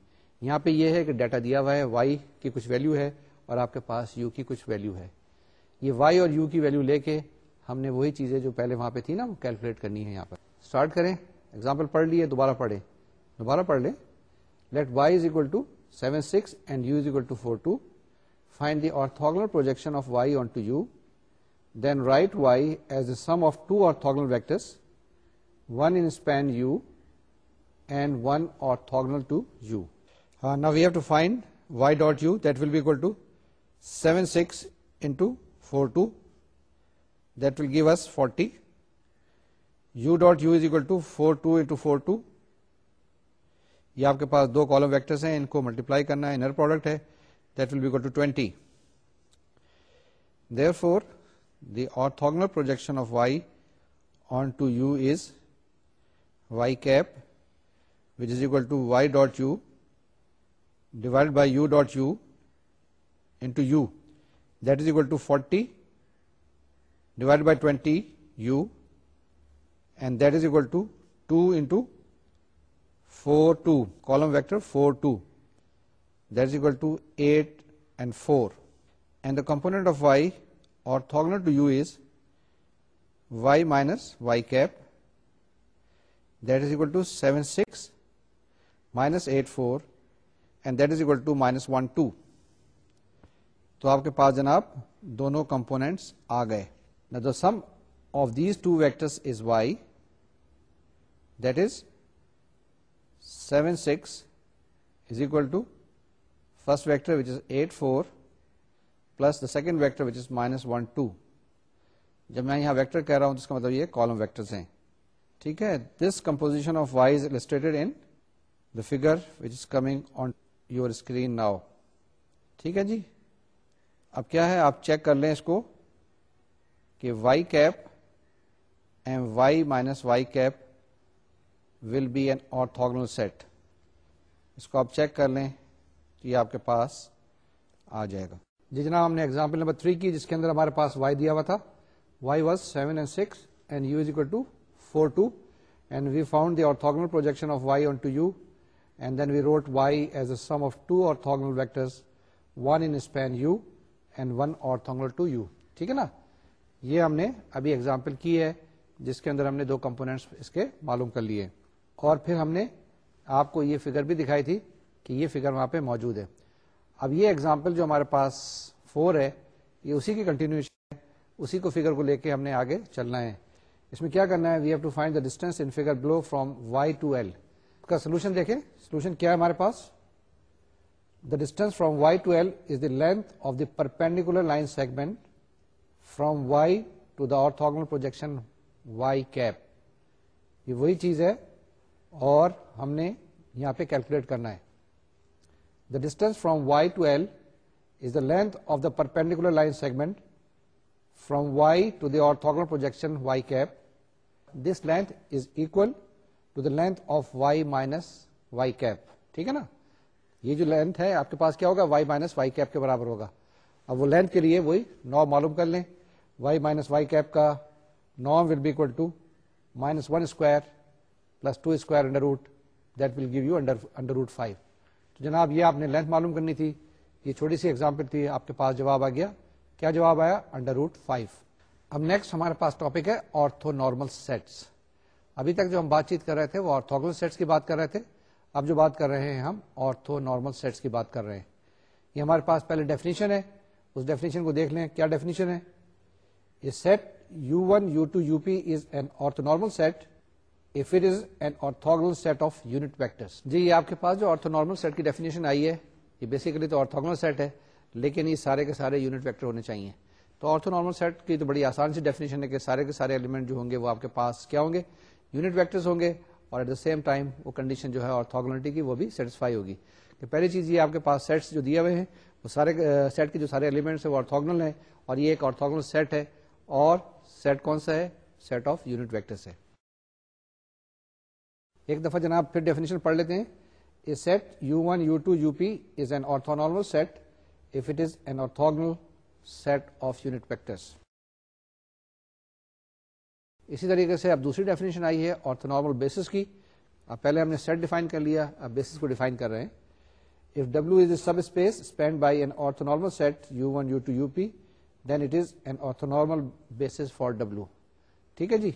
یہاں پہ یہ ہے کہ ڈیٹا دیا ہوا ہے وائی کی کچھ ویلو ہے اور آپ کے پاس یو کی کچھ ویلو ہے یہ وائی اور یو کی ویلو لے کے ہم نے وہی چیزیں جو پہلے وہاں پہ تھی نا وہ کیلکولیٹ کرنی ہے یہاں پر اسٹارٹ کریں ایگزامپل پڑھ لیے دوبارہ پڑھے دوبارہ پڑھ لیں let y is equal to seven six and u is equal to four two find the orthogonal projection y dot u that will be to seven six into four two that will give us forty u dot u is equal to four two into four two یہ آپ کے پاس دو column vectors ہیں ان کو multiply کرنا ہے inner product ہے that will be equal to 20. Therefore, the orthogonal projection of y onto u is y cap, which is equal to y dot u divided by u dot u into u. That is equal to 40 divided by 20 u, and that is equal to 2 into 4 2, column vector 4 2. Two eight and four and the component of y اور to seven six minus eight four and that is equal to minus one two تو آپ کے پاس جناب دونوں components آ گئے the sum of these two vector is y this seven six is equal to first vector which is eight four plus the second vector which is minus one two جب میں یہاں ویکٹر کہہ رہا ہوں تو اس کا مطلب یہ کالم ویکٹرس ہیں ٹھیک ہے this composition of y is illustrated in the figure which is coming on your screen now ٹھیک ہے جی اب کیا ہے آپ چیک کر لیں اس کو کہ y cap and y minus y cap will be an orthogonal set اس کو آپ چیک کر لیں تو یہ آپ کے پاس آ جائے گا جی جناب ہم نے ایگزامپل نمبر تھری کی جس کے اندر ہمارے پاس وائی دیا ہوا تھا y was seven and six and u is equal to four two and we found the orthogonal projection of y onto u and then we wrote y as a sum of two orthogonal vectors one in span u and one orthogonal to u ٹھیک ہے نا یہ ہم نے ابھی example کی ہے جس کے اندر ہم نے دو کمپونیٹس اس کے معلوم کر لیے اور پھر ہم نے آپ کو یہ فگر بھی دکھائی تھی کہ یہ فگر وہاں پہ موجود ہے اب یہ ایگزامپل جو ہمارے پاس فور ہے یہ اسی کی کنٹینیوشن ہے اسی کو فگر کو لے کے ہم نے آگے چلنا ہے اس میں کیا کرنا ہے we have to find the distance in below from y to L کا سولوشن دیکھیں سولوشن کیا ہے ہمارے پاس the distance from y to L is the length of the perpendicular line segment from y to the orthogonal projection y cap یہ وہی چیز ہے اور ہم نے یہاں پہ کیلکولیٹ کرنا ہے the distance from y to L is the length of the perpendicular line segment from y to the آرتھ projection y cap this length is equal length of y minus y cap ٹھیک ہے نا یہ جو length ہے آپ کے پاس کیا ہوگا وائی مائنس وائی کیپ کے برابر ہوگا اب وہ لینتھ کے لیے وہی ناو معلوم کر لیں وائی مائنس وائی کیپ کا نا ول بھی equal to minus one square plus two square root that will give you under under root five جناب یہ آپ نے لینتھ معلوم کرنی تھی یہ چھوٹی سی ایگزامپل تھی آپ کے پاس جواب آ گیا کیا جواب آیا انڈر روٹ فائیو اب نیکسٹ ہمارے پاس ٹاپک ہے آرتھو نارمل سیٹس ابھی تک جو ہم بات چیت کر رہے تھے وہ آرتھوگل سیٹس کی بات کر رہے تھے اب جو بات کر رہے ہیں ہم آرتھو نارمل سیٹس کی بات کر رہے ہیں یہ ہمارے پاس پہلے ڈیفینیشن ہے اس ڈیفینیشن کو دیکھ لیں کیا ڈیفینیشن ہے یہ set u one u two u p is an orthonormal set set of unit vectors جی یہ آپ کے پاس جو آرتھونٹ کی ڈیفنیشن آئی ہے یہ تو بیسکلی توٹ ہے لیکن یہ سارے کے سارے یونٹ فیکٹر ہونے چاہیے تو آرتھنارمل سٹ کی تو بڑی آسان سی ہے کہ سارے کے سارے ایلیمنٹ جو ہوں گے وہ آپ کے پاس کیا ہوں گے یونٹ ویکٹرس ہوں گے اور ایٹ دا سیم ٹائم وہ کنڈیشن جو ہے آرتھنٹی کی وہ بھی سیٹسفائی ہوگی کہ پہلی چیز یہ آپ کے پاس سیٹس جو دیے ہوئے ہیں وہ سارے سیٹ کے جو سارے ایلیمنٹس ہیں ہیں وہ آرتھوگنل اور یہ ایک آرتھوگنل سیٹ ہے اور سیٹ کون سا ہے سیٹ آف یونٹ ویکٹرس ہے ایک دفعہ جناب پھر ڈیفینیشن پڑھ لیتے ہیں a set u one u two u p is an orthonormal set if it is an orthogonal set of unit vectors اسی طریقے سے اب دوسری ڈیفینیشن آئی ہے آرتھونارمل بیسس کی اب پہلے ہم نے سیٹ ڈیفائن کر لیا اب بیسس کو ڈیفائن کر رہے ہیں if W is a subspace spanned by an orthonormal set u one u two u p then it is an orthonormal basis for W ٹھیک ہے جی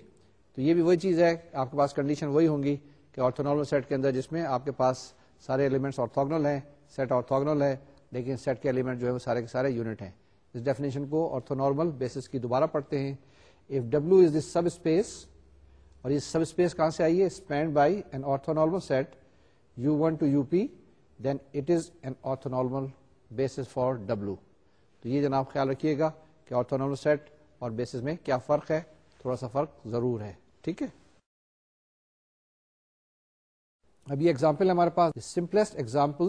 تو یہ بھی وہی چیز ہے آپ کے پاس کنڈیشن وہی ہوں گی کہ آرتھونارمل سیٹ کے اندر جس میں آپ کے پاس سارے ایلیمنٹس آرتھوگنل ہیں سیٹ آرتھوگنل ہے لیکن سیٹ کے ایلیمنٹ جو ہے وہ سارے کے سارے یونٹ ہیں اس ڈیفینیشن کو آرتھونارمل بیسس کی دوبارہ پڑھتے ہیں if W is this subspace اور یہ سب اسپیس کہاں سے آئیے spanned by an orthonormal set u one two u p then it is an orthonormal basis for W تو یہ جناب خیال رکھیے گا کہ آرتھونارمل سیٹ اور بیسس میں کیا فرق ہے تھوڑا سا فرق ضرور ہے ٹھیک ہے ایگزامپل ہے ہمارے پاس simplest example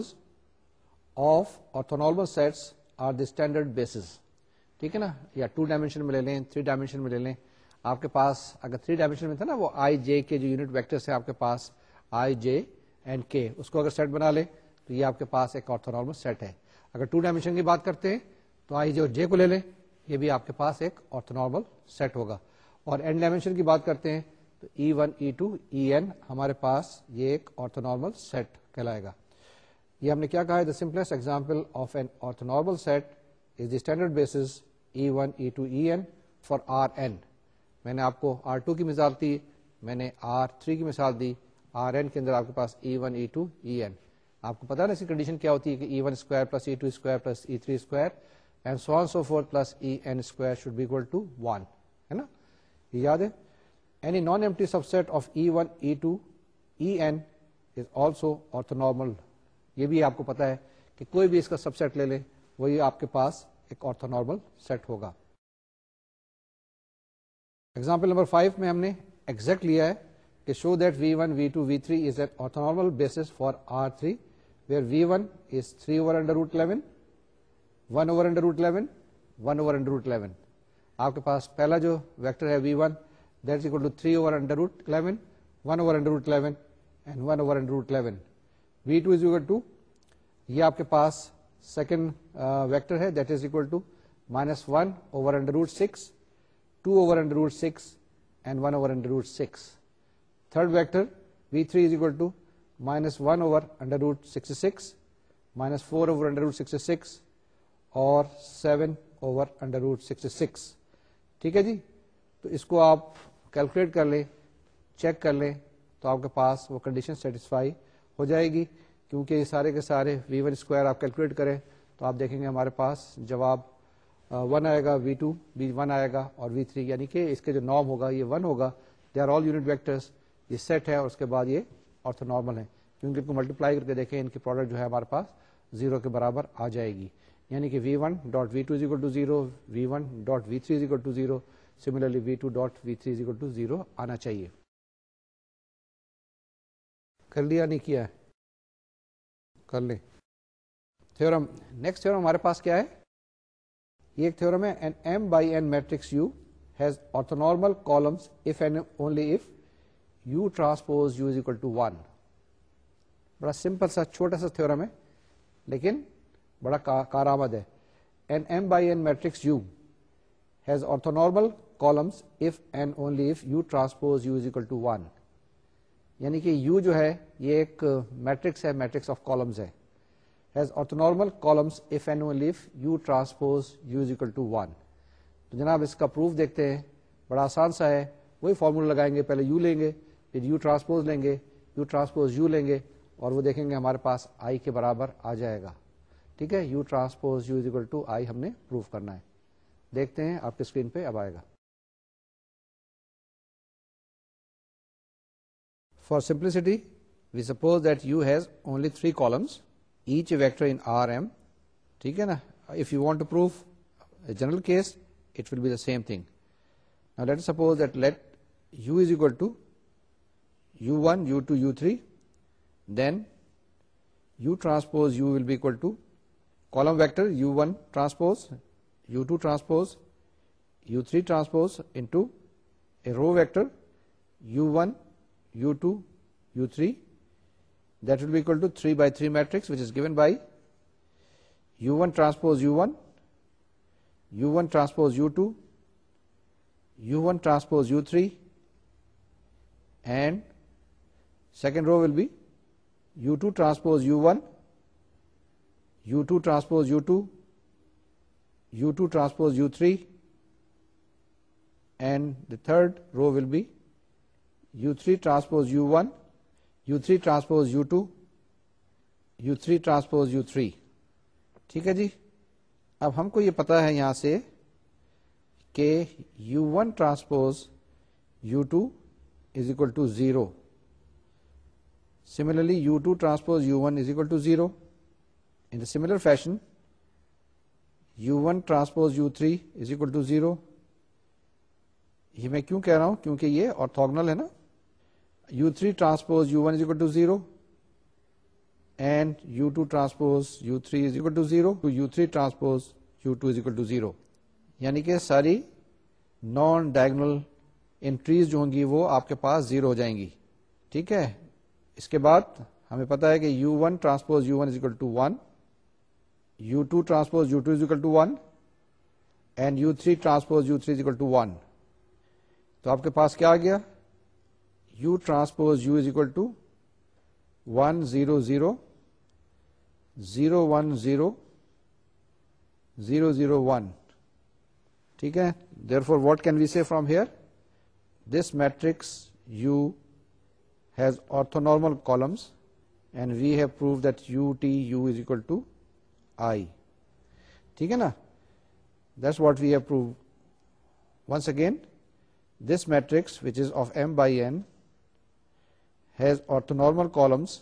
of orthonormal sets are the standard bases ٹھیک ہے نا یا ٹو ڈائمینشن میں لے لیں تھری ڈائمینشن میں لے لیں آپ کے پاس اگر تھری ڈائمینشن میں تھا نا وہ آئی جے کے جو یونٹ ویکٹرس ہے آپ کے پاس آئی جے اینڈ کے اس کو اگر سیٹ بنا لیں تو یہ آپ کے پاس ایک آرتھ سیٹ ہے اگر ٹو ڈائمینشن کی بات کرتے ہیں تو آئی جے اور جے کو لے لیں یہ بھی آپ کے پاس ایک آرتھنارمل سیٹ ہوگا اور اینڈ ڈائمینشن کی بات کرتے ہیں تو e one e e two n ہمارے پاس یہ ایک آرتھونارمل سیٹ کہلائے گا یہ ہم نے کیا کہا ہے the simplest example of an orthonormal normal set is the standard bases e one e e two n n for R میں نے آپ کو آر ٹو کی مثال دی میں نے آر تھری کی مثال دی آر این کے اندر آپ کے پاس E one E two E N آپ کو پتا نا اس کی کنڈیشن کیا ہوتی ہے کہ e one square plus e two square plus e three square and so so forth plus e n square should equal to one ہے نا یہ یاد ہے یہ بھی آپ کو پتا ہے کہ کوئی بھی اس کا سب وہی آپ کے پاس ایک آرتھونارمل سیٹ ہوگا ایگزامپل نمبر فائیو میں ہم نے ایگزیکٹ لیا ہے basis for R three where v one is three over root eleven one over root eleven one over root eleven آپ کے پاس پہلا جو ویکٹر ہے v one six minus four over root sixty six اور seven over under root sixty six ٹھیک ہے جی تو اس کو آپ کیلکولیٹ کر لیں چیک کر لیں تو آپ کے پاس وہ کنڈیشن سیٹسفائی ہو جائے گی کیونکہ یہ سارے کے سارے وی ون اسکوائر آپ کیلکولیٹ کریں تو آپ دیکھیں گے ہمارے پاس جواب ون آئے گا وی ٹو وی ون آئے گا اور وی تھری یعنی کہ اس کے جو نارم ہوگا یہ ون ہوگا they are all unit vectors یہ سیٹ ہے اور اس کے بعد یہ اور تو نارمل ہے کیونکہ ان کو ملٹیپلائی کر کے دیکھیں ان کی پروڈکٹ جو ہے ہمارے پاس زیرو کے برابر آ جائے گی یعنی کہ V one dot V two equal to zero V one dot V three equal to zero similarly V two dot V three equal to zero آنا چاہیے کر لیا نہیں کیا ہے کر لیں تھورم نیکسٹ تھورم ہمارے پاس کیا ہے یہ ایک تھورم ہے an M by N matrix U has orthonormal columns if and only if U transpose U is equal to one بڑا سمپل سا چھوٹا سا تھورم ہے لیکن بڑا کارآمد ہے an M by N matrix U has orthonormal columns if and only if U transpose U is equal to one یعنی کہ یو جو ہے یہ ایک میٹرکس ہے میٹرکس آف کالمز ہے columns if if and only U U transpose is equal to one تو جناب اس کا پروف دیکھتے ہیں بڑا آسان سا ہے وہی فارمولا لگائیں گے پہلے یو لیں گے پھر یو ٹرانسپوز لیں گے یو ٹرانسپوز یو لیں گے اور وہ دیکھیں گے ہمارے پاس آئی کے برابر آ جائے گا ٹھیک ہے U transpose U is equal to I ہم نے پروف کرنا ہے دیکھتے ہیں آپ کے اسکرین پہ اب آئے گا For simplicity, we suppose that U has only 3 columns, each vector in Rm. If you want to prove a general case, it will be the same thing. Now let us suppose that let U is equal to U1, U2, U3, then U transpose U will be equal to column vector U1 transpose, U2 transpose, U3 transpose into a row vector U1, U2, U3, that will be equal to 3 by 3 matrix, which is given by U1 transpose U1, U1 transpose U2, U1 transpose U3, and second row will be U2 transpose U1, U2 transpose U2, U2 transpose U3, and the third row will be U three transpose U one U three transpose U two U three transpose U three ٹھیک ہے جی اب ہم کو یہ پتا ہے یہاں سے کہ U one transpose U two is equal to zero similarly U two transpose U one is equal to zero in the similar fashion U one transpose U three is equal to zero یہ میں کیوں کہہ رہا ہوں کیونکہ یہ اور ہے نا U three transpose U one is equal to zero and U two transpose U three is equal to zero to U three transpose U two is equal to zero یعنی کہ ساری نان ڈائگنل انٹریز جو ہوں گی وہ آپ کے پاس zero ہو جائیں گی ٹھیک ہے اس کے بعد ہمیں پتا ہے کہ U one transpose U one is equal to one U two transpose U two is equal to one and U three transpose U three is equal to one تو آپ کے پاس کیا آ گیا U transpose U is equal to one zero zero zero one zero zero zero one ٹھیک ہے therefore what can we see from here this matrix U has orthonormal columns and we have proof that U T U is equal to I ٹھیک ہے نا this what we have proof once again this matrix which is of M by N is columns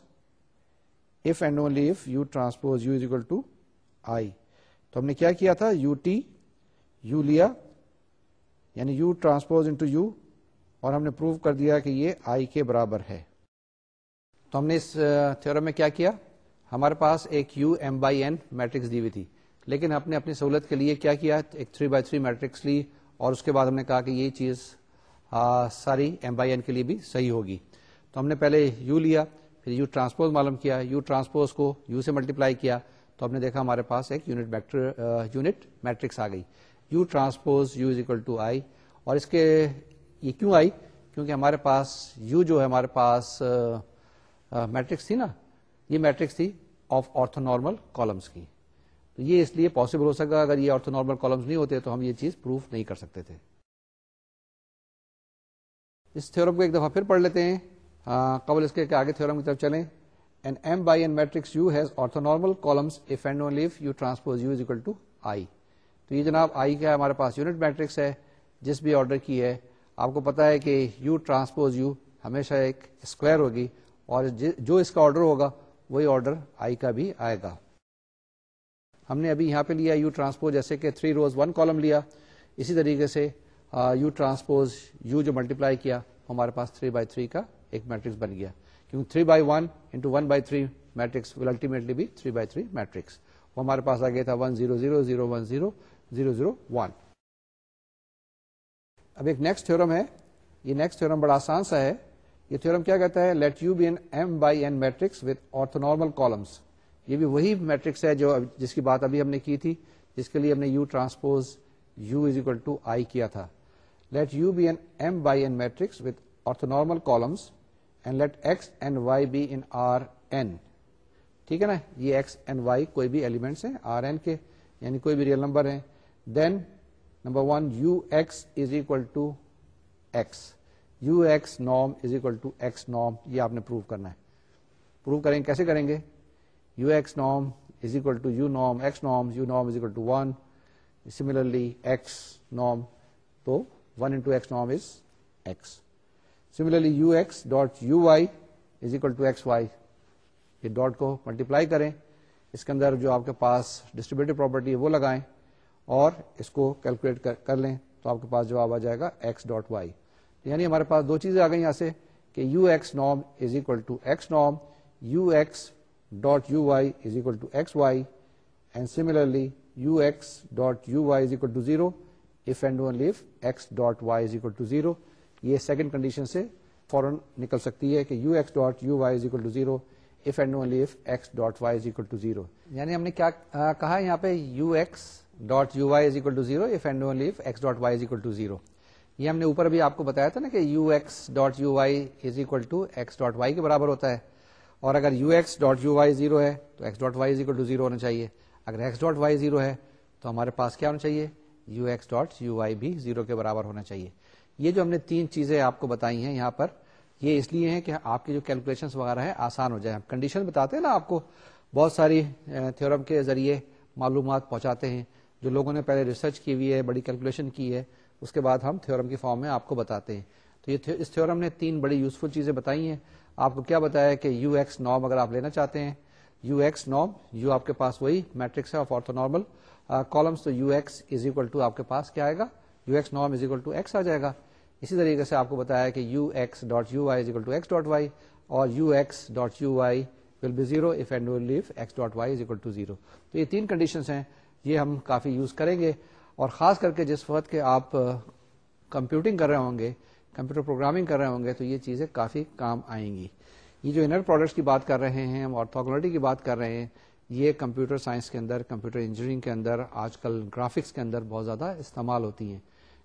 to and only ہم نے کیا کیا تھا U T U لیا یعنی یو ٹرانسپوز انٹو یو اور ہم نے پروو کر دیا کہ یہ آئی کے برابر ہے تو ہم نے اس تھیورم میں کیا کیا ہمارے پاس ایک U M by N matrix دی ہوئی تھی لیکن ہم نے اپنی سہولت کے لیے کیا کیا ایک تھری بائی تھری میٹرکس لی اور اس کے بعد ہم نے کہا کہ یہ چیز ساری ایم بائی این کے لیے بھی صحیح ہوگی تو ہم نے پہلے یو لیا پھر یو ٹرانسپوز معلوم کیا یو ٹرانسپوز کو یو سے ملٹیپلائی کیا تو ہم نے دیکھا ہمارے پاس ایک یونٹ یونٹ میٹرکس آ گئی U transpose U is equal to I اور اس کے یہ کیوں آئی کیونکہ ہمارے پاس یو جو ہے ہمارے پاس میٹرکس تھی نا یہ میٹرکس تھی آف آرتھو نارمل کالمس کی تو یہ اس لیے پاسبل ہو سکا اگر یہ نارمل کالمس نہیں ہوتے تو ہم یہ چیز پروف نہیں کر سکتے تھے اس کو ایک دفعہ پھر پڑھ لیتے ہیں قبل اس کے آگے تھیورم کی طرف چلیں آئی تو یہ جناب آئی کا جس بھی آرڈر کی ہے آپ کو پتا ہے کہ یو ٹرانسپوز یو ہمیشہ ایک اسکوائر ہوگی اور جو اس کا آرڈر ہوگا وہی آرڈر آئی کا بھی آئے گا ہم نے ابھی یہاں پہ لیا یو ٹرانسپوز جیسے کہ تھری روز ون کالم لیا اسی طریقے سے یو ٹرانسپوز یو جو ملٹیپلائی کیا ہمارے پاس تھری بائی تھری کا ایک میٹرکس بن گیا کیونکہ 3 by 1 into 1 by 3 matrix will ultimately بھی 3 بائی 3 میٹرکس وہ ہمارے پاس آ گیا تھا 1 0 0 0 1 0 0 0 1 اب ایک نیکسٹ تھورم ہے یہ نیکسٹ تھورم بڑا آسان سا ہے یہ تھورم کیا کہتا ہے let U be an M by N matrix with orthonormal columns یہ بھی وہی میٹرکس ہے جو جس کی بات ابھی ہم نے کی تھی جس کے لیے ہم نے U transpose U is equal to I کیا تھا let U be an M by N matrix with orthonormal columns and let X and Y be in R N ٹھیک ہے نا یہ ایکس اینڈ وائی کوئی بھی ایلیمنٹس ہیں are n کے یعنی کوئی بھی ریئل نمبر ہے then number one U X is equal to X U X نام is equal to X norm یہ آپ نے پروو کرنا ہے پروو کریں گے کیسے کریں گے یو ایکس نام is equal to U naught X نام U naught is equal to one similarly X naught to one into X نام is X similarly U x dot you Y is equal to X Y dot کو multiply کریں اس کے اندر جو آپ کے پاس distributive property ہے وہ لگائیں اور اس کو کیلکولیٹ کر لیں تو آپ کے پاس جواب آ جائے گا ایکس ڈاٹ وائی یعنی ہمارے پاس دو چیزیں آ گئیں یہاں سے کہ یو ایکس نام از اکول ٹو ایکس نام U x dot you Y is equal to X Y and similarly U x dot you Y is equal to zero if and لیف X dot Y is equal to zero یہ second condition سے فوراً نکل سکتی ہے کہ you x dot you Y Y is is equal equal to to zero and X dot zero یعنی ہم نے کیا کہا یہاں پہ U X dot U Y is equal to zero if and X dot Y is equal to zero یہ ہم نے اوپر بھی آپ کو بتایا تھا نا کہ U X dot U Y is equal to X dot Y کے برابر ہوتا ہے اور اگر U X dot U Y zero ہے تو X dot Y is equal to zero ہونا چاہیے اگر ایکس ڈاٹ وائی زیرو ہے تو ہمارے پاس کیا ہونا چاہیے U X dot U Y بھی زیرو کے برابر ہونا چاہیے یہ جو ہم نے تین چیزیں آپ کو بتائی ہیں یہاں پر یہ اس لیے ہیں کہ آپ کے جو کیلکولیشن وغیرہ ہے آسان ہو جائے کنڈیشن بتاتے ہیں نا آپ کو بہت ساری تھورم کے ذریعے معلومات پہنچاتے ہیں جو لوگوں نے پہلے ریسرچ کی ہوئی ہے بڑی کیلکولیشن کی ہے اس کے بعد ہم تھورم کی فارم میں آپ کو بتاتے ہیں تو یہ اس تھیورم نے تین بڑی یوزفل چیزیں بتائی ہیں آپ کو کیا بتایا کہ یو ایکس نام اگر آپ لینا چاہتے ہیں یو ایکس نام یو آپ کے پاس وہی میٹرکس ہے آف آرتھو نارمل کالمس تو U X is equal to آپ کے پاس کیا آئے گا یو ایکس نام از اکول ٹو ایکس آ جائے گا اسی طریقے سے آپ کو بتایا کہ U X dot U Y is equal to X dot Y اور U X dot U Y will be zero if and if X dot Y is equal to zero تو یہ تین کنڈیشنس ہیں یہ ہم کافی یوز کریں گے اور خاص کر کے جس وقت کے آپ کمپیوٹنگ کر رہے ہوں گے کمپیوٹر پروگرامنگ کر رہے ہوں گے تو یہ چیزیں کافی کام آئیں گی یہ جو انر پروڈکٹس کی بات کر رہے ہیں ہم تھوکالوجی کی بات کر رہے ہیں یہ کمپیوٹر سائنس کے اندر کمپیوٹر انجینئرنگ کے اندر آج کل گرافکس کے اندر بہت زیادہ استعمال ہوتی ہیں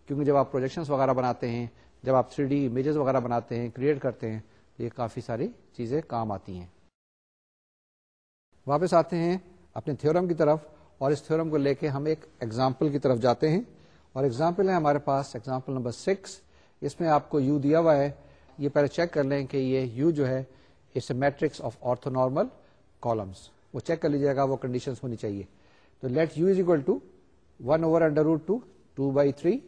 کیونکہ جب آپ پروجیکشن وغیرہ بناتے ہیں جب آپ تھری ڈی امیجز وغیرہ بناتے ہیں کریٹ کرتے ہیں یہ کافی ساری چیزیں کام آتی ہیں واپس آتے ہیں اپنے تھیورم کی طرف اور اس تھیورم کو لے کے ہم ایک ایگزامپل کی طرف جاتے ہیں اور ایگزامپل ہے ہمارے پاس ایگزامپل نمبر سکس اس میں آپ کو یو دیا ہوا ہے یہ پہلے چیک کر لیں کہ یہ یو جو ہے it's a matrix of orthonormal columns وہ چیک کر لیجیے گا وہ کنڈیشن ہونی چاہیے تو let U is equal to one over under root two two by three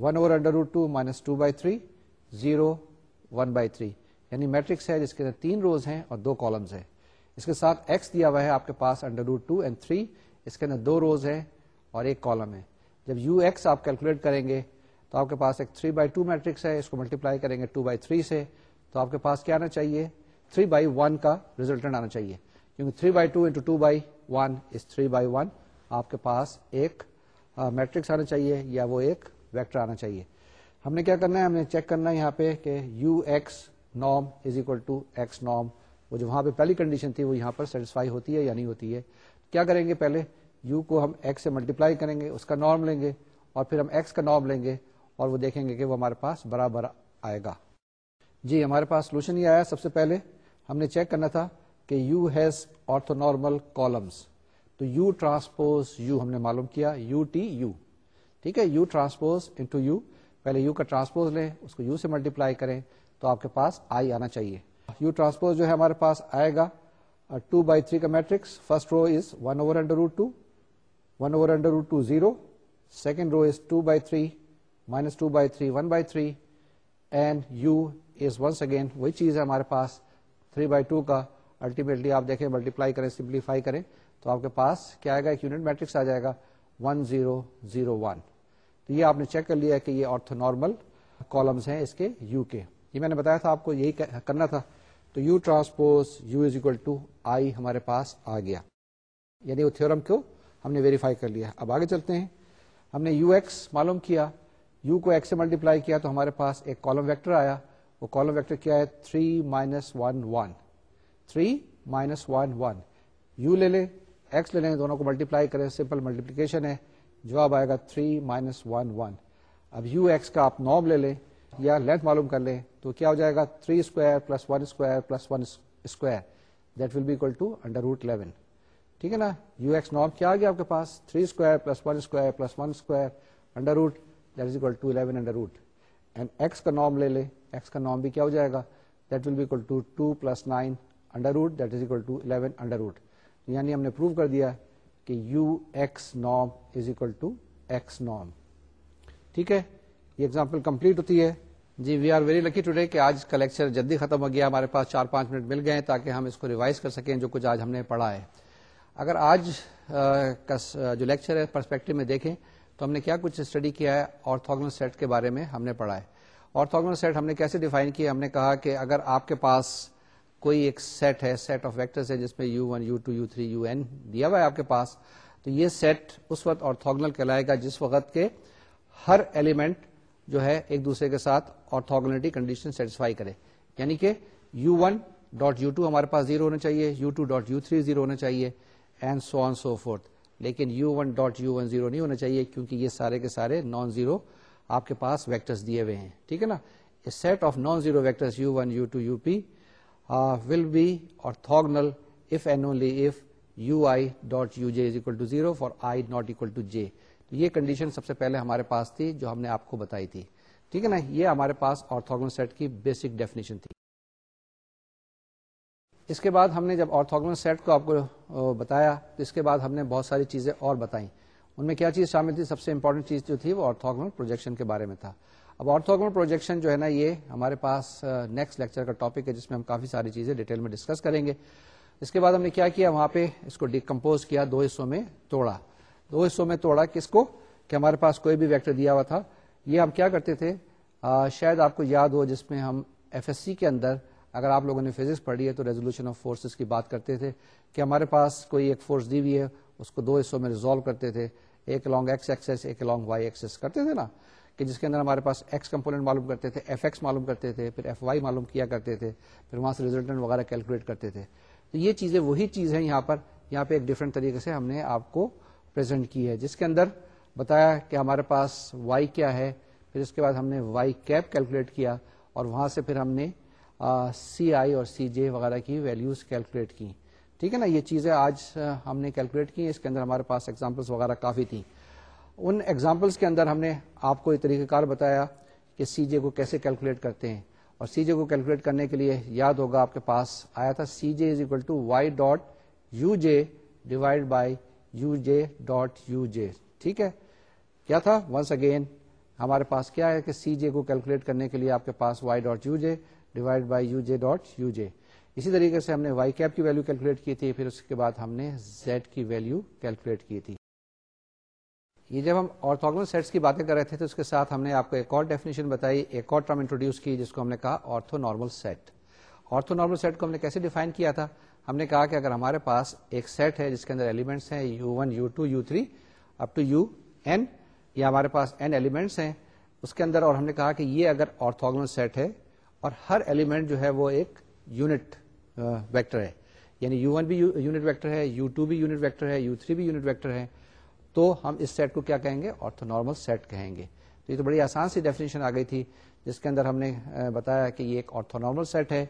one over under root two minus two by three zero one by three یعنی matrix ہے جس کے اندر تین روز ہیں اور دو کالمز ہیں اس کے ساتھ ایکس دیا ہوا ہے آپ کے پاس under root two and three اس کے اندر دو روز ہیں اور ایک کالم ہے جب یو ایکس آپ کیلکولیٹ کریں گے تو آپ کے پاس ایک تھری بائی ٹو میٹرکس ہے اس کو ملٹیپلائی کریں گے ٹو بائی تھری سے تو آپ کے پاس کیا آنا چاہیے تھری بائی ون کا ریزلٹنٹ آنا چاہیے کیونکہ three by two into two by one is three by one آپ کے پاس ایک میٹرکس آنا چاہیے یا وہ ایک ویکٹر آنا چاہیے ہم نے کیا کرنا ہے ہم نے چیک کرنا ہے یہاں پہ کہ U X norm is equal to X norm وہ جو وہاں پہ پہلی کنڈیشن تھی وہ یہاں پر سیٹسفائی ہوتی ہے یا نہیں ہوتی ہے کیا کریں گے پہلے یو کو ہم ایکس سے ملٹیپلائی کریں گے اس کا نارم لیں گے اور پھر ہم ایکس کا نارم لیں گے اور وہ دیکھیں گے کہ وہ ہمارے پاس برابر آئے گا جی ہمارے پاس سولوشن یہ آیا سب سے پہلے ہم نے چیک کرنا تھا کہ U has orthonormal columns تو یو ٹرانسپوز یو ہم نے معلوم کیا یو ٹی یو ٹھیک ہے یو ٹرانسپوز انٹو یو پہلے یو کا ٹرانسپوز لیں اس کو یو سے ملٹیپلائی کریں تو آپ کے پاس آئی آنا چاہیے یو ٹرانسپوز جو ہے ہمارے پاس آئے گا ٹو بائی تھری کا matrix first row is one over under root two one over under root two zero second row is two by three minus two by three one by three and U is once again وہی چیز ہے ہمارے پاس three by two کا ultimately آپ دیکھیں multiply کریں simplify کریں تو آپ کے پاس کیا آئے گا ایک یونٹ میٹرکس آ جائے گا ون زیرو زیرو ون تو یہ آپ نے چیک کر لیا کہ یہ آرتھو نارمل کالمس ہیں اس کے یو کے یہ میں نے بتایا تھا آپ کو یہی کرنا تھا تو U transpose U is equal to I ہمارے پاس آ گیا یعنی وہ تھورم کو ہم نے ویریفائی کر لیا اب آگے چلتے ہیں ہم نے یو ایکس معلوم کیا یو کو ایکس سے ملٹیپلائی کیا تو ہمارے پاس ایک کالم ویکٹر آیا وہ کالم ویکٹر کیا ہے 3 minus one one three minus one one U لے لیں ایکس لے لیں دونوں کو ملٹیپلائی کریں سمپل ملٹیپلیکیشن ہے جواب آئے گا تھری مائنس ون ون اب یو ایکس کا آپ نارم لے لیں یا لینتھ معلوم کر لیں تو کیا ہو جائے گا three square plus one square plus one square that will be equal to under root ٹھیک ہے نا یو ایکس نارم کیا آ گیا آپ کے پاس three square plus one square plus one square under under root root that is equal to and X کا norm لے لیں ایکس کا نارم بھی کیا ہو جائے گا that will be equal to two plus nine root that is equal to eleven یعنی ہم نے پروو کر دیا کہ یو ایکس نام از اکول ٹو ایکس ٹھیک ہے یہ کمپلیٹ ہوتی ہے جی we are very lucky today کہ آج کا لیکچر جلدی ختم ہو گیا ہمارے پاس چار پانچ منٹ مل گئے تاکہ ہم اس کو ریوائز کر سکیں جو کچھ آج ہم نے پڑھا ہے اگر آج کا جو لیکچر ہے پرسپیکٹو میں دیکھیں تو ہم نے کیا کچھ اسٹڈی کیا ہے آرتھوگنل سیٹ کے بارے میں ہم نے پڑھا ہے آرتھوگنل سیٹ ہم نے کیسے ڈیفائن کیا ہم نے کہا کہ اگر آپ کے پاس کوئی ایک سیٹ ہے سیٹ آف ویکٹرز ہے جس میں U one U two U three U N دیا ہوا ہے آپ کے پاس تو یہ سیٹ اس وقت آرتھوگنل کہلائے گا جس وقت کے ہر ایلیمنٹ جو ہے ایک دوسرے کے ساتھ آرتھوگنلٹی کنڈیشن سیٹسفائی کرے یعنی کہ U one dot U two ہمارے پاس زیرو ہونا چاہیے U two dot U three zero ہونا چاہیے and so on so forth لیکن U one dot U one zero نہیں ہونا چاہیے کیونکہ یہ سارے کے سارے نان زیرو آپ کے پاس ویکٹرز دیے ہوئے ہیں ٹھیک ہے نا set of non zero vectors U one U two U P will be اور یہ کنڈیشن سب سے پہلے ہمارے پاس تھی جو ہم نے آپ کو بتائی تھی ٹھیک ہے نا یہ ہمارے پاس آرتھوگنل سیٹ کی بیسک ڈیفینیشن تھی اس کے بعد ہم نے جب آرتھوگنل سیٹ کو آپ کو بتایا تو اس کے بعد ہم نے بہت ساری چیزیں اور بتائیں ان میں کیا چیز شامل تھی سب سے امپورٹنٹ چیز جو تھی وہ آرتھوگنل پروجیکشن کے بارے میں تھا اب آرتھوگنل پروجیکشن جو ہے نا یہ ہمارے پاس نیکسٹ لیکچر کا ٹاپک ہے جس میں ہم کافی ساری چیزیں ڈیٹیل میں ڈسکس کریں گے اس کے بعد ہم نے کیا کیا وہاں پہ اس کو ڈیکمپوز کیا دو حصوں میں توڑا دو حصوں میں توڑا کس کو کہ ہمارے پاس کوئی بھی ویکٹر دیا ہوا تھا یہ ہم کیا کرتے تھے آ, شاید آپ کو یاد ہو جس میں ہم ایف ایس سی کے اندر اگر آپ لوگوں نے فزکس پڑھی ہے تو ریزولوشن آف فورسز کی بات کرتے تھے کہ ہمارے پاس کوئی ایک فورس دی ہوئی ہے اس کو دو حصوں میں ریزالو کرتے تھے ایک لانگ ایکس ایکسس ایک لانگ وائی ایکسس کرتے تھے نا کہ جس کے اندر ہمارے پاس ایکس کمپوننٹ معلوم کرتے تھے ایف ایکس معلوم کرتے تھے پھر ایف وائی معلوم کیا کرتے تھے پھر وہاں سے ریزلٹنٹ وغیرہ کیلکولیٹ کرتے تھے تو یہ چیزیں وہی چیز ہیں یہاں پر یہاں پہ ایک ڈفرینٹ طریقے سے ہم نے آپ کو پرزینٹ کی ہے جس کے اندر بتایا کہ ہمارے پاس وائی کیا ہے پھر اس کے بعد ہم نے وائی کیپ کیلکولیٹ کیا اور وہاں سے پھر ہم نے سی آئی اور سی جے وغیرہ کی ویلیوز کیلکولیٹ کی ٹھیک ہے نا یہ چیزیں آج ہم نے کیلکولیٹ کی اس کے اندر ہمارے پاس ایگزامپلس وغیرہ کافی تھیں ان ایگزامپلس کے اندر ہم نے آپ کو یہ طریقہ کار بتایا کہ سی جے کو کیسے کیلکولیٹ کرتے ہیں اور سی جے کو کیلکولیٹ کرنے کے لیے یاد ہوگا آپ کے پاس آیا تھا c j is equal to y dot u j divided by u j dot u j ٹھیک ہے کیا تھا ونس اگین ہمارے پاس کیا ہے کہ سی جے کو کیلکولیٹ کرنے کے لیے آپ کے پاس y dot u j divided by u j dot u j اسی طریقے سے ہم نے وائی کیپ کی ویلو کیلکولیٹ کی تھی پھر اس کے بعد ہم نے زیڈ کی ویلو کیلکولیٹ کی تھی یہ جب ہم آرتھوگنل سیٹس کی باتیں کر رہے تھے تو اس کے ساتھ ہم نے آپ کو ایک اور ڈیفینیشن بتائی ایک اور ٹرم انٹروڈیوس کی جس کو ہم نے کہا orthonormal set orthonormal set کو ہم نے کیسے ڈیفائن کیا تھا ہم نے کہا کہ اگر ہمارے پاس ایک سیٹ ہے جس کے اندر ایلیمنٹس ہیں u one u two u three up to u n یا ہمارے پاس این ایلیمنٹس ہیں اس کے اندر اور ہم نے کہا کہ یہ اگر آرتھوگنل سیٹ ہے اور ہر ایلیمنٹ جو ہے وہ ایک یونٹ ویکٹر ہے یعنی یو ون بھی یونٹ ویکٹر ہے یو ٹو بھی یونٹ ویکٹر ہے یو تھری بھی یونٹ ویکٹر ہے تو ہم اس سیٹ کو کیا کہیں گے آرتھو نارمل سیٹ کہیں گے تو یہ تو بڑی آسان سی ڈیفینیشن آ تھی جس کے اندر ہم نے بتایا کہ یہ ایک آرتھو نارمل سیٹ ہے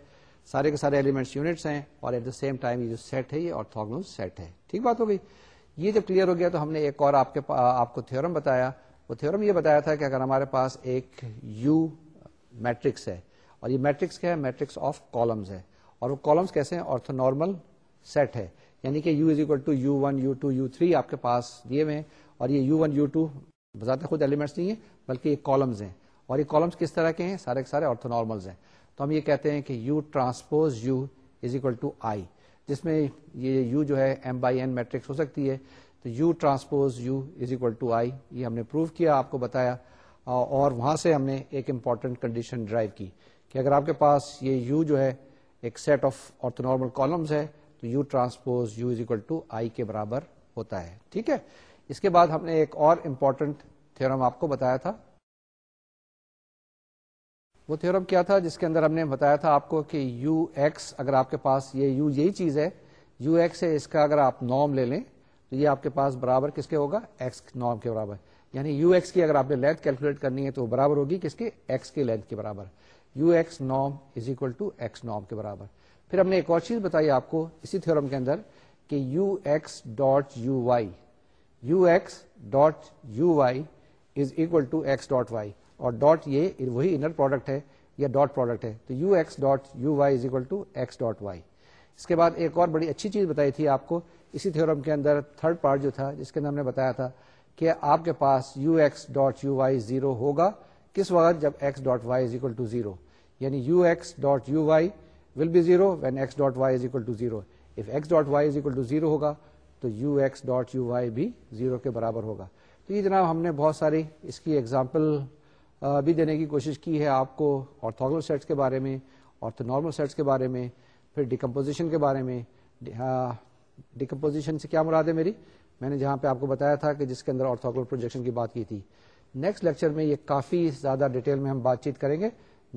سارے کے سارے ایلیمنٹس یونٹس ہیں اور ایٹ دا سیم ٹائم یہ جو سیٹ ہے یہ سیٹ ہے ٹھیک بات ہو گئی یہ جب کلیئر ہو گیا تو ہم نے ایک اور آپ کے آپ کو تھورم بتایا وہ تھیورم یہ بتایا تھا کہ اگر ہمارے پاس ایک یو میٹرکس ہے اور یہ میٹرکس کیا ہے میٹرکس آف کالمز ہے اور وہ کالمس کیسے ہیں آرتھو نارمل سیٹ ہے یعنی کہ u is equal to u one u two u three آپ کے پاس دیے ہوئے ہیں اور یہ یو ون یو ٹو بذات خود ایلیمنٹس نہیں ہیں بلکہ یہ کالمز ہیں اور یہ کالمس کس طرح کے ہیں سارے کے سارے آرتھونارملز ہیں تو ہم یہ کہتے ہیں کہ u transpose u is equal to I جس میں یہ یو جو ہے ایم بائی این میٹرکس ہو سکتی ہے تو u transpose u is equal to I یہ ہم نے پروو کیا آپ کو بتایا اور وہاں سے ہم نے ایک امپورٹنٹ کنڈیشن ڈرائیو کی کہ اگر آپ کے پاس یہ یو جو ہے ایک سیٹ آف آرتھونارمل کالمز ہے تو u transpose u is equal to I کے برابر ہوتا ہے ٹھیک ہے اس کے بعد ہم نے ایک اور امپورٹنٹ تھیورم آپ کو بتایا تھا وہ تھورم کیا تھا جس کے اندر ہم نے بتایا تھا آپ کو کہ یو ایکس اگر آپ کے پاس یہ یو یہی چیز ہے یو ایکس ہے اس کا اگر آپ نارم لے لیں تو یہ آپ کے پاس برابر کس کے ہوگا ایکس نارم کے برابر یعنی یو ایکس کی اگر آپ نے لینتھ کیلکولیٹ کرنی ہے تو برابر ہوگی کس کے ایکس کے لینتھ کے برابر u x norm is equal to x norm کے برابر پھر ہم نے ایک اور چیز بتائی آپ کو اسی تھیورم کے اندر کہ u x dot u y u x dot u y is equal to x dot y اور ڈاٹ یہ وہی انر پروڈکٹ ہے یا ڈاٹ پروڈکٹ ہے تو u x dot u y is equal to x dot y اس کے بعد ایک اور بڑی اچھی چیز بتائی تھی آپ کو اسی تھورم کے اندر تھرڈ پارٹ جو تھا جس کے اندر ہم نے بتایا تھا کہ آپ کے پاس u x dot u y zero ہوگا کس وقت جب x dot y is equal to zero یعنی u x dot u y will be zero when x dot y is equal to zero if x dot y is equal to zero ہوگا تو u x dot u y بھی zero کے برابر ہوگا تو یہ جناب ہم نے بہت ساری اس کی ایگزامپل بھی دینے کی کوشش کی ہے آپ کو آرتھوگل سیٹس کے بارے میں نارمل سیٹس کے بارے میں پھر ڈیکمپوزیشن کے بارے میں ڈیکمپوزیشن سے کیا مراد ہے میری میں نے جہاں پہ آپ کو بتایا تھا کہ جس کے اندر آرتھوگل پروجیکشن کی بات کی تھی نیکسٹ لیکچر میں یہ کافی زیادہ ڈیٹیل میں ہم بات چیت کریں گے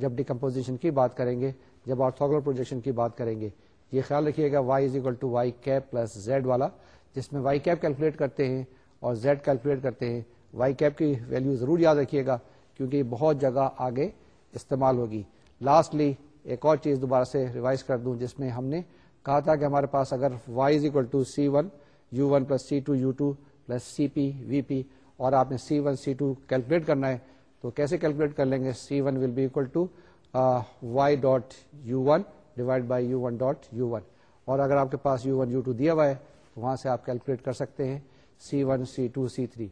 جب ڈیکمپوزیشن کی بات کریں گے جب آرتھوگل پروجیکشن کی بات کریں گے یہ خیال رکھیے گا y is equal to y cap plus z والا جس میں وائی کیپ کیلکولیٹ کرتے ہیں اور زیڈ کیلکولیٹ کرتے ہیں وائی کیپ کی ویلو ضرور یاد رکھیے گا کیونکہ یہ بہت جگہ آگے استعمال ہوگی لاسٹلی ایک اور چیز دوبارہ سے ریوائز کر دوں جس میں ہم نے کہا تھا کہ ہمارے پاس اگر y is equal to c one u one plus c two u two plus c p v p اور آپ نے c one c two calculate کرنا ہے تو کیسے کیلکولیٹ کر لیں گے c one will be equal to y dot u one divided by u one dot u one اور اگر آپ کے پاس یو ون یو ٹو دیا ہوا ہے وہاں سے آپ کیلکولیٹ کر سکتے ہیں c one c two c three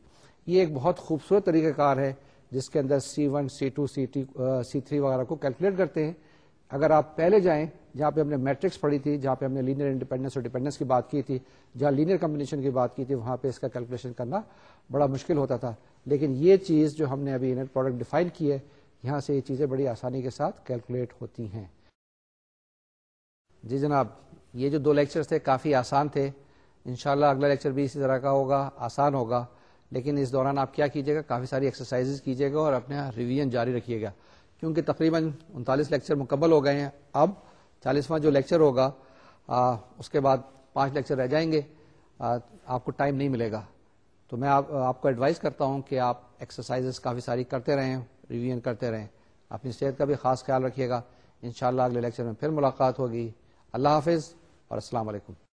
یہ ایک بہت خوبصورت طریقہ کار ہے جس کے اندر c one c two c t c three وغیرہ کو کیلکولیٹ کرتے ہیں اگر آپ پہلے جائیں جہاں پہ ہم نے میٹرکس پڑھی تھی جہاں پہ ہم نے لینئر انڈیپینڈنس اور ڈیپینڈنس کی بات کی تھی جہاں لینئر کمبینیشن کی بات کی تھی وہاں پہ اس کا کیلکولیشن کرنا بڑا مشکل ہوتا تھا لیکن یہ چیز جو ہم نے ابھی انٹ پروڈکٹ ڈیفائن کی ہے یہاں سے یہ چیزیں بڑی آسانی کے ساتھ کیلکولیٹ ہوتی ہیں جی جناب یہ جو دو لیکچر تھے کافی آسان تھے انشاءاللہ اگلا لیکچر بھی اسی طرح کا ہوگا آسان ہوگا لیکن اس دوران آپ کیا کیجیے گا کافی ساری ایکسرسائز کیجیے گا اور اپنے ریویژن جاری رکھیے گا کیونکہ تقریباً انتالیس لیکچر مکمل ہو گئے ہیں اب چالیسواں جو لیکچر ہوگا اس کے بعد پانچ لیکچر رہ جائیں گے آپ کو ٹائم نہیں ملے گا تو میں آپ کو ایڈوائز کرتا ہوں کہ آپ ایکسرسائز کافی ساری کرتے رہیں ریویژن کرتے رہیں اپنی صحت کا بھی خاص خیال رکھیے گا انشاءاللہ اگلے لیکچر میں پھر ملاقات ہوگی اللہ حافظ اور السلام علیکم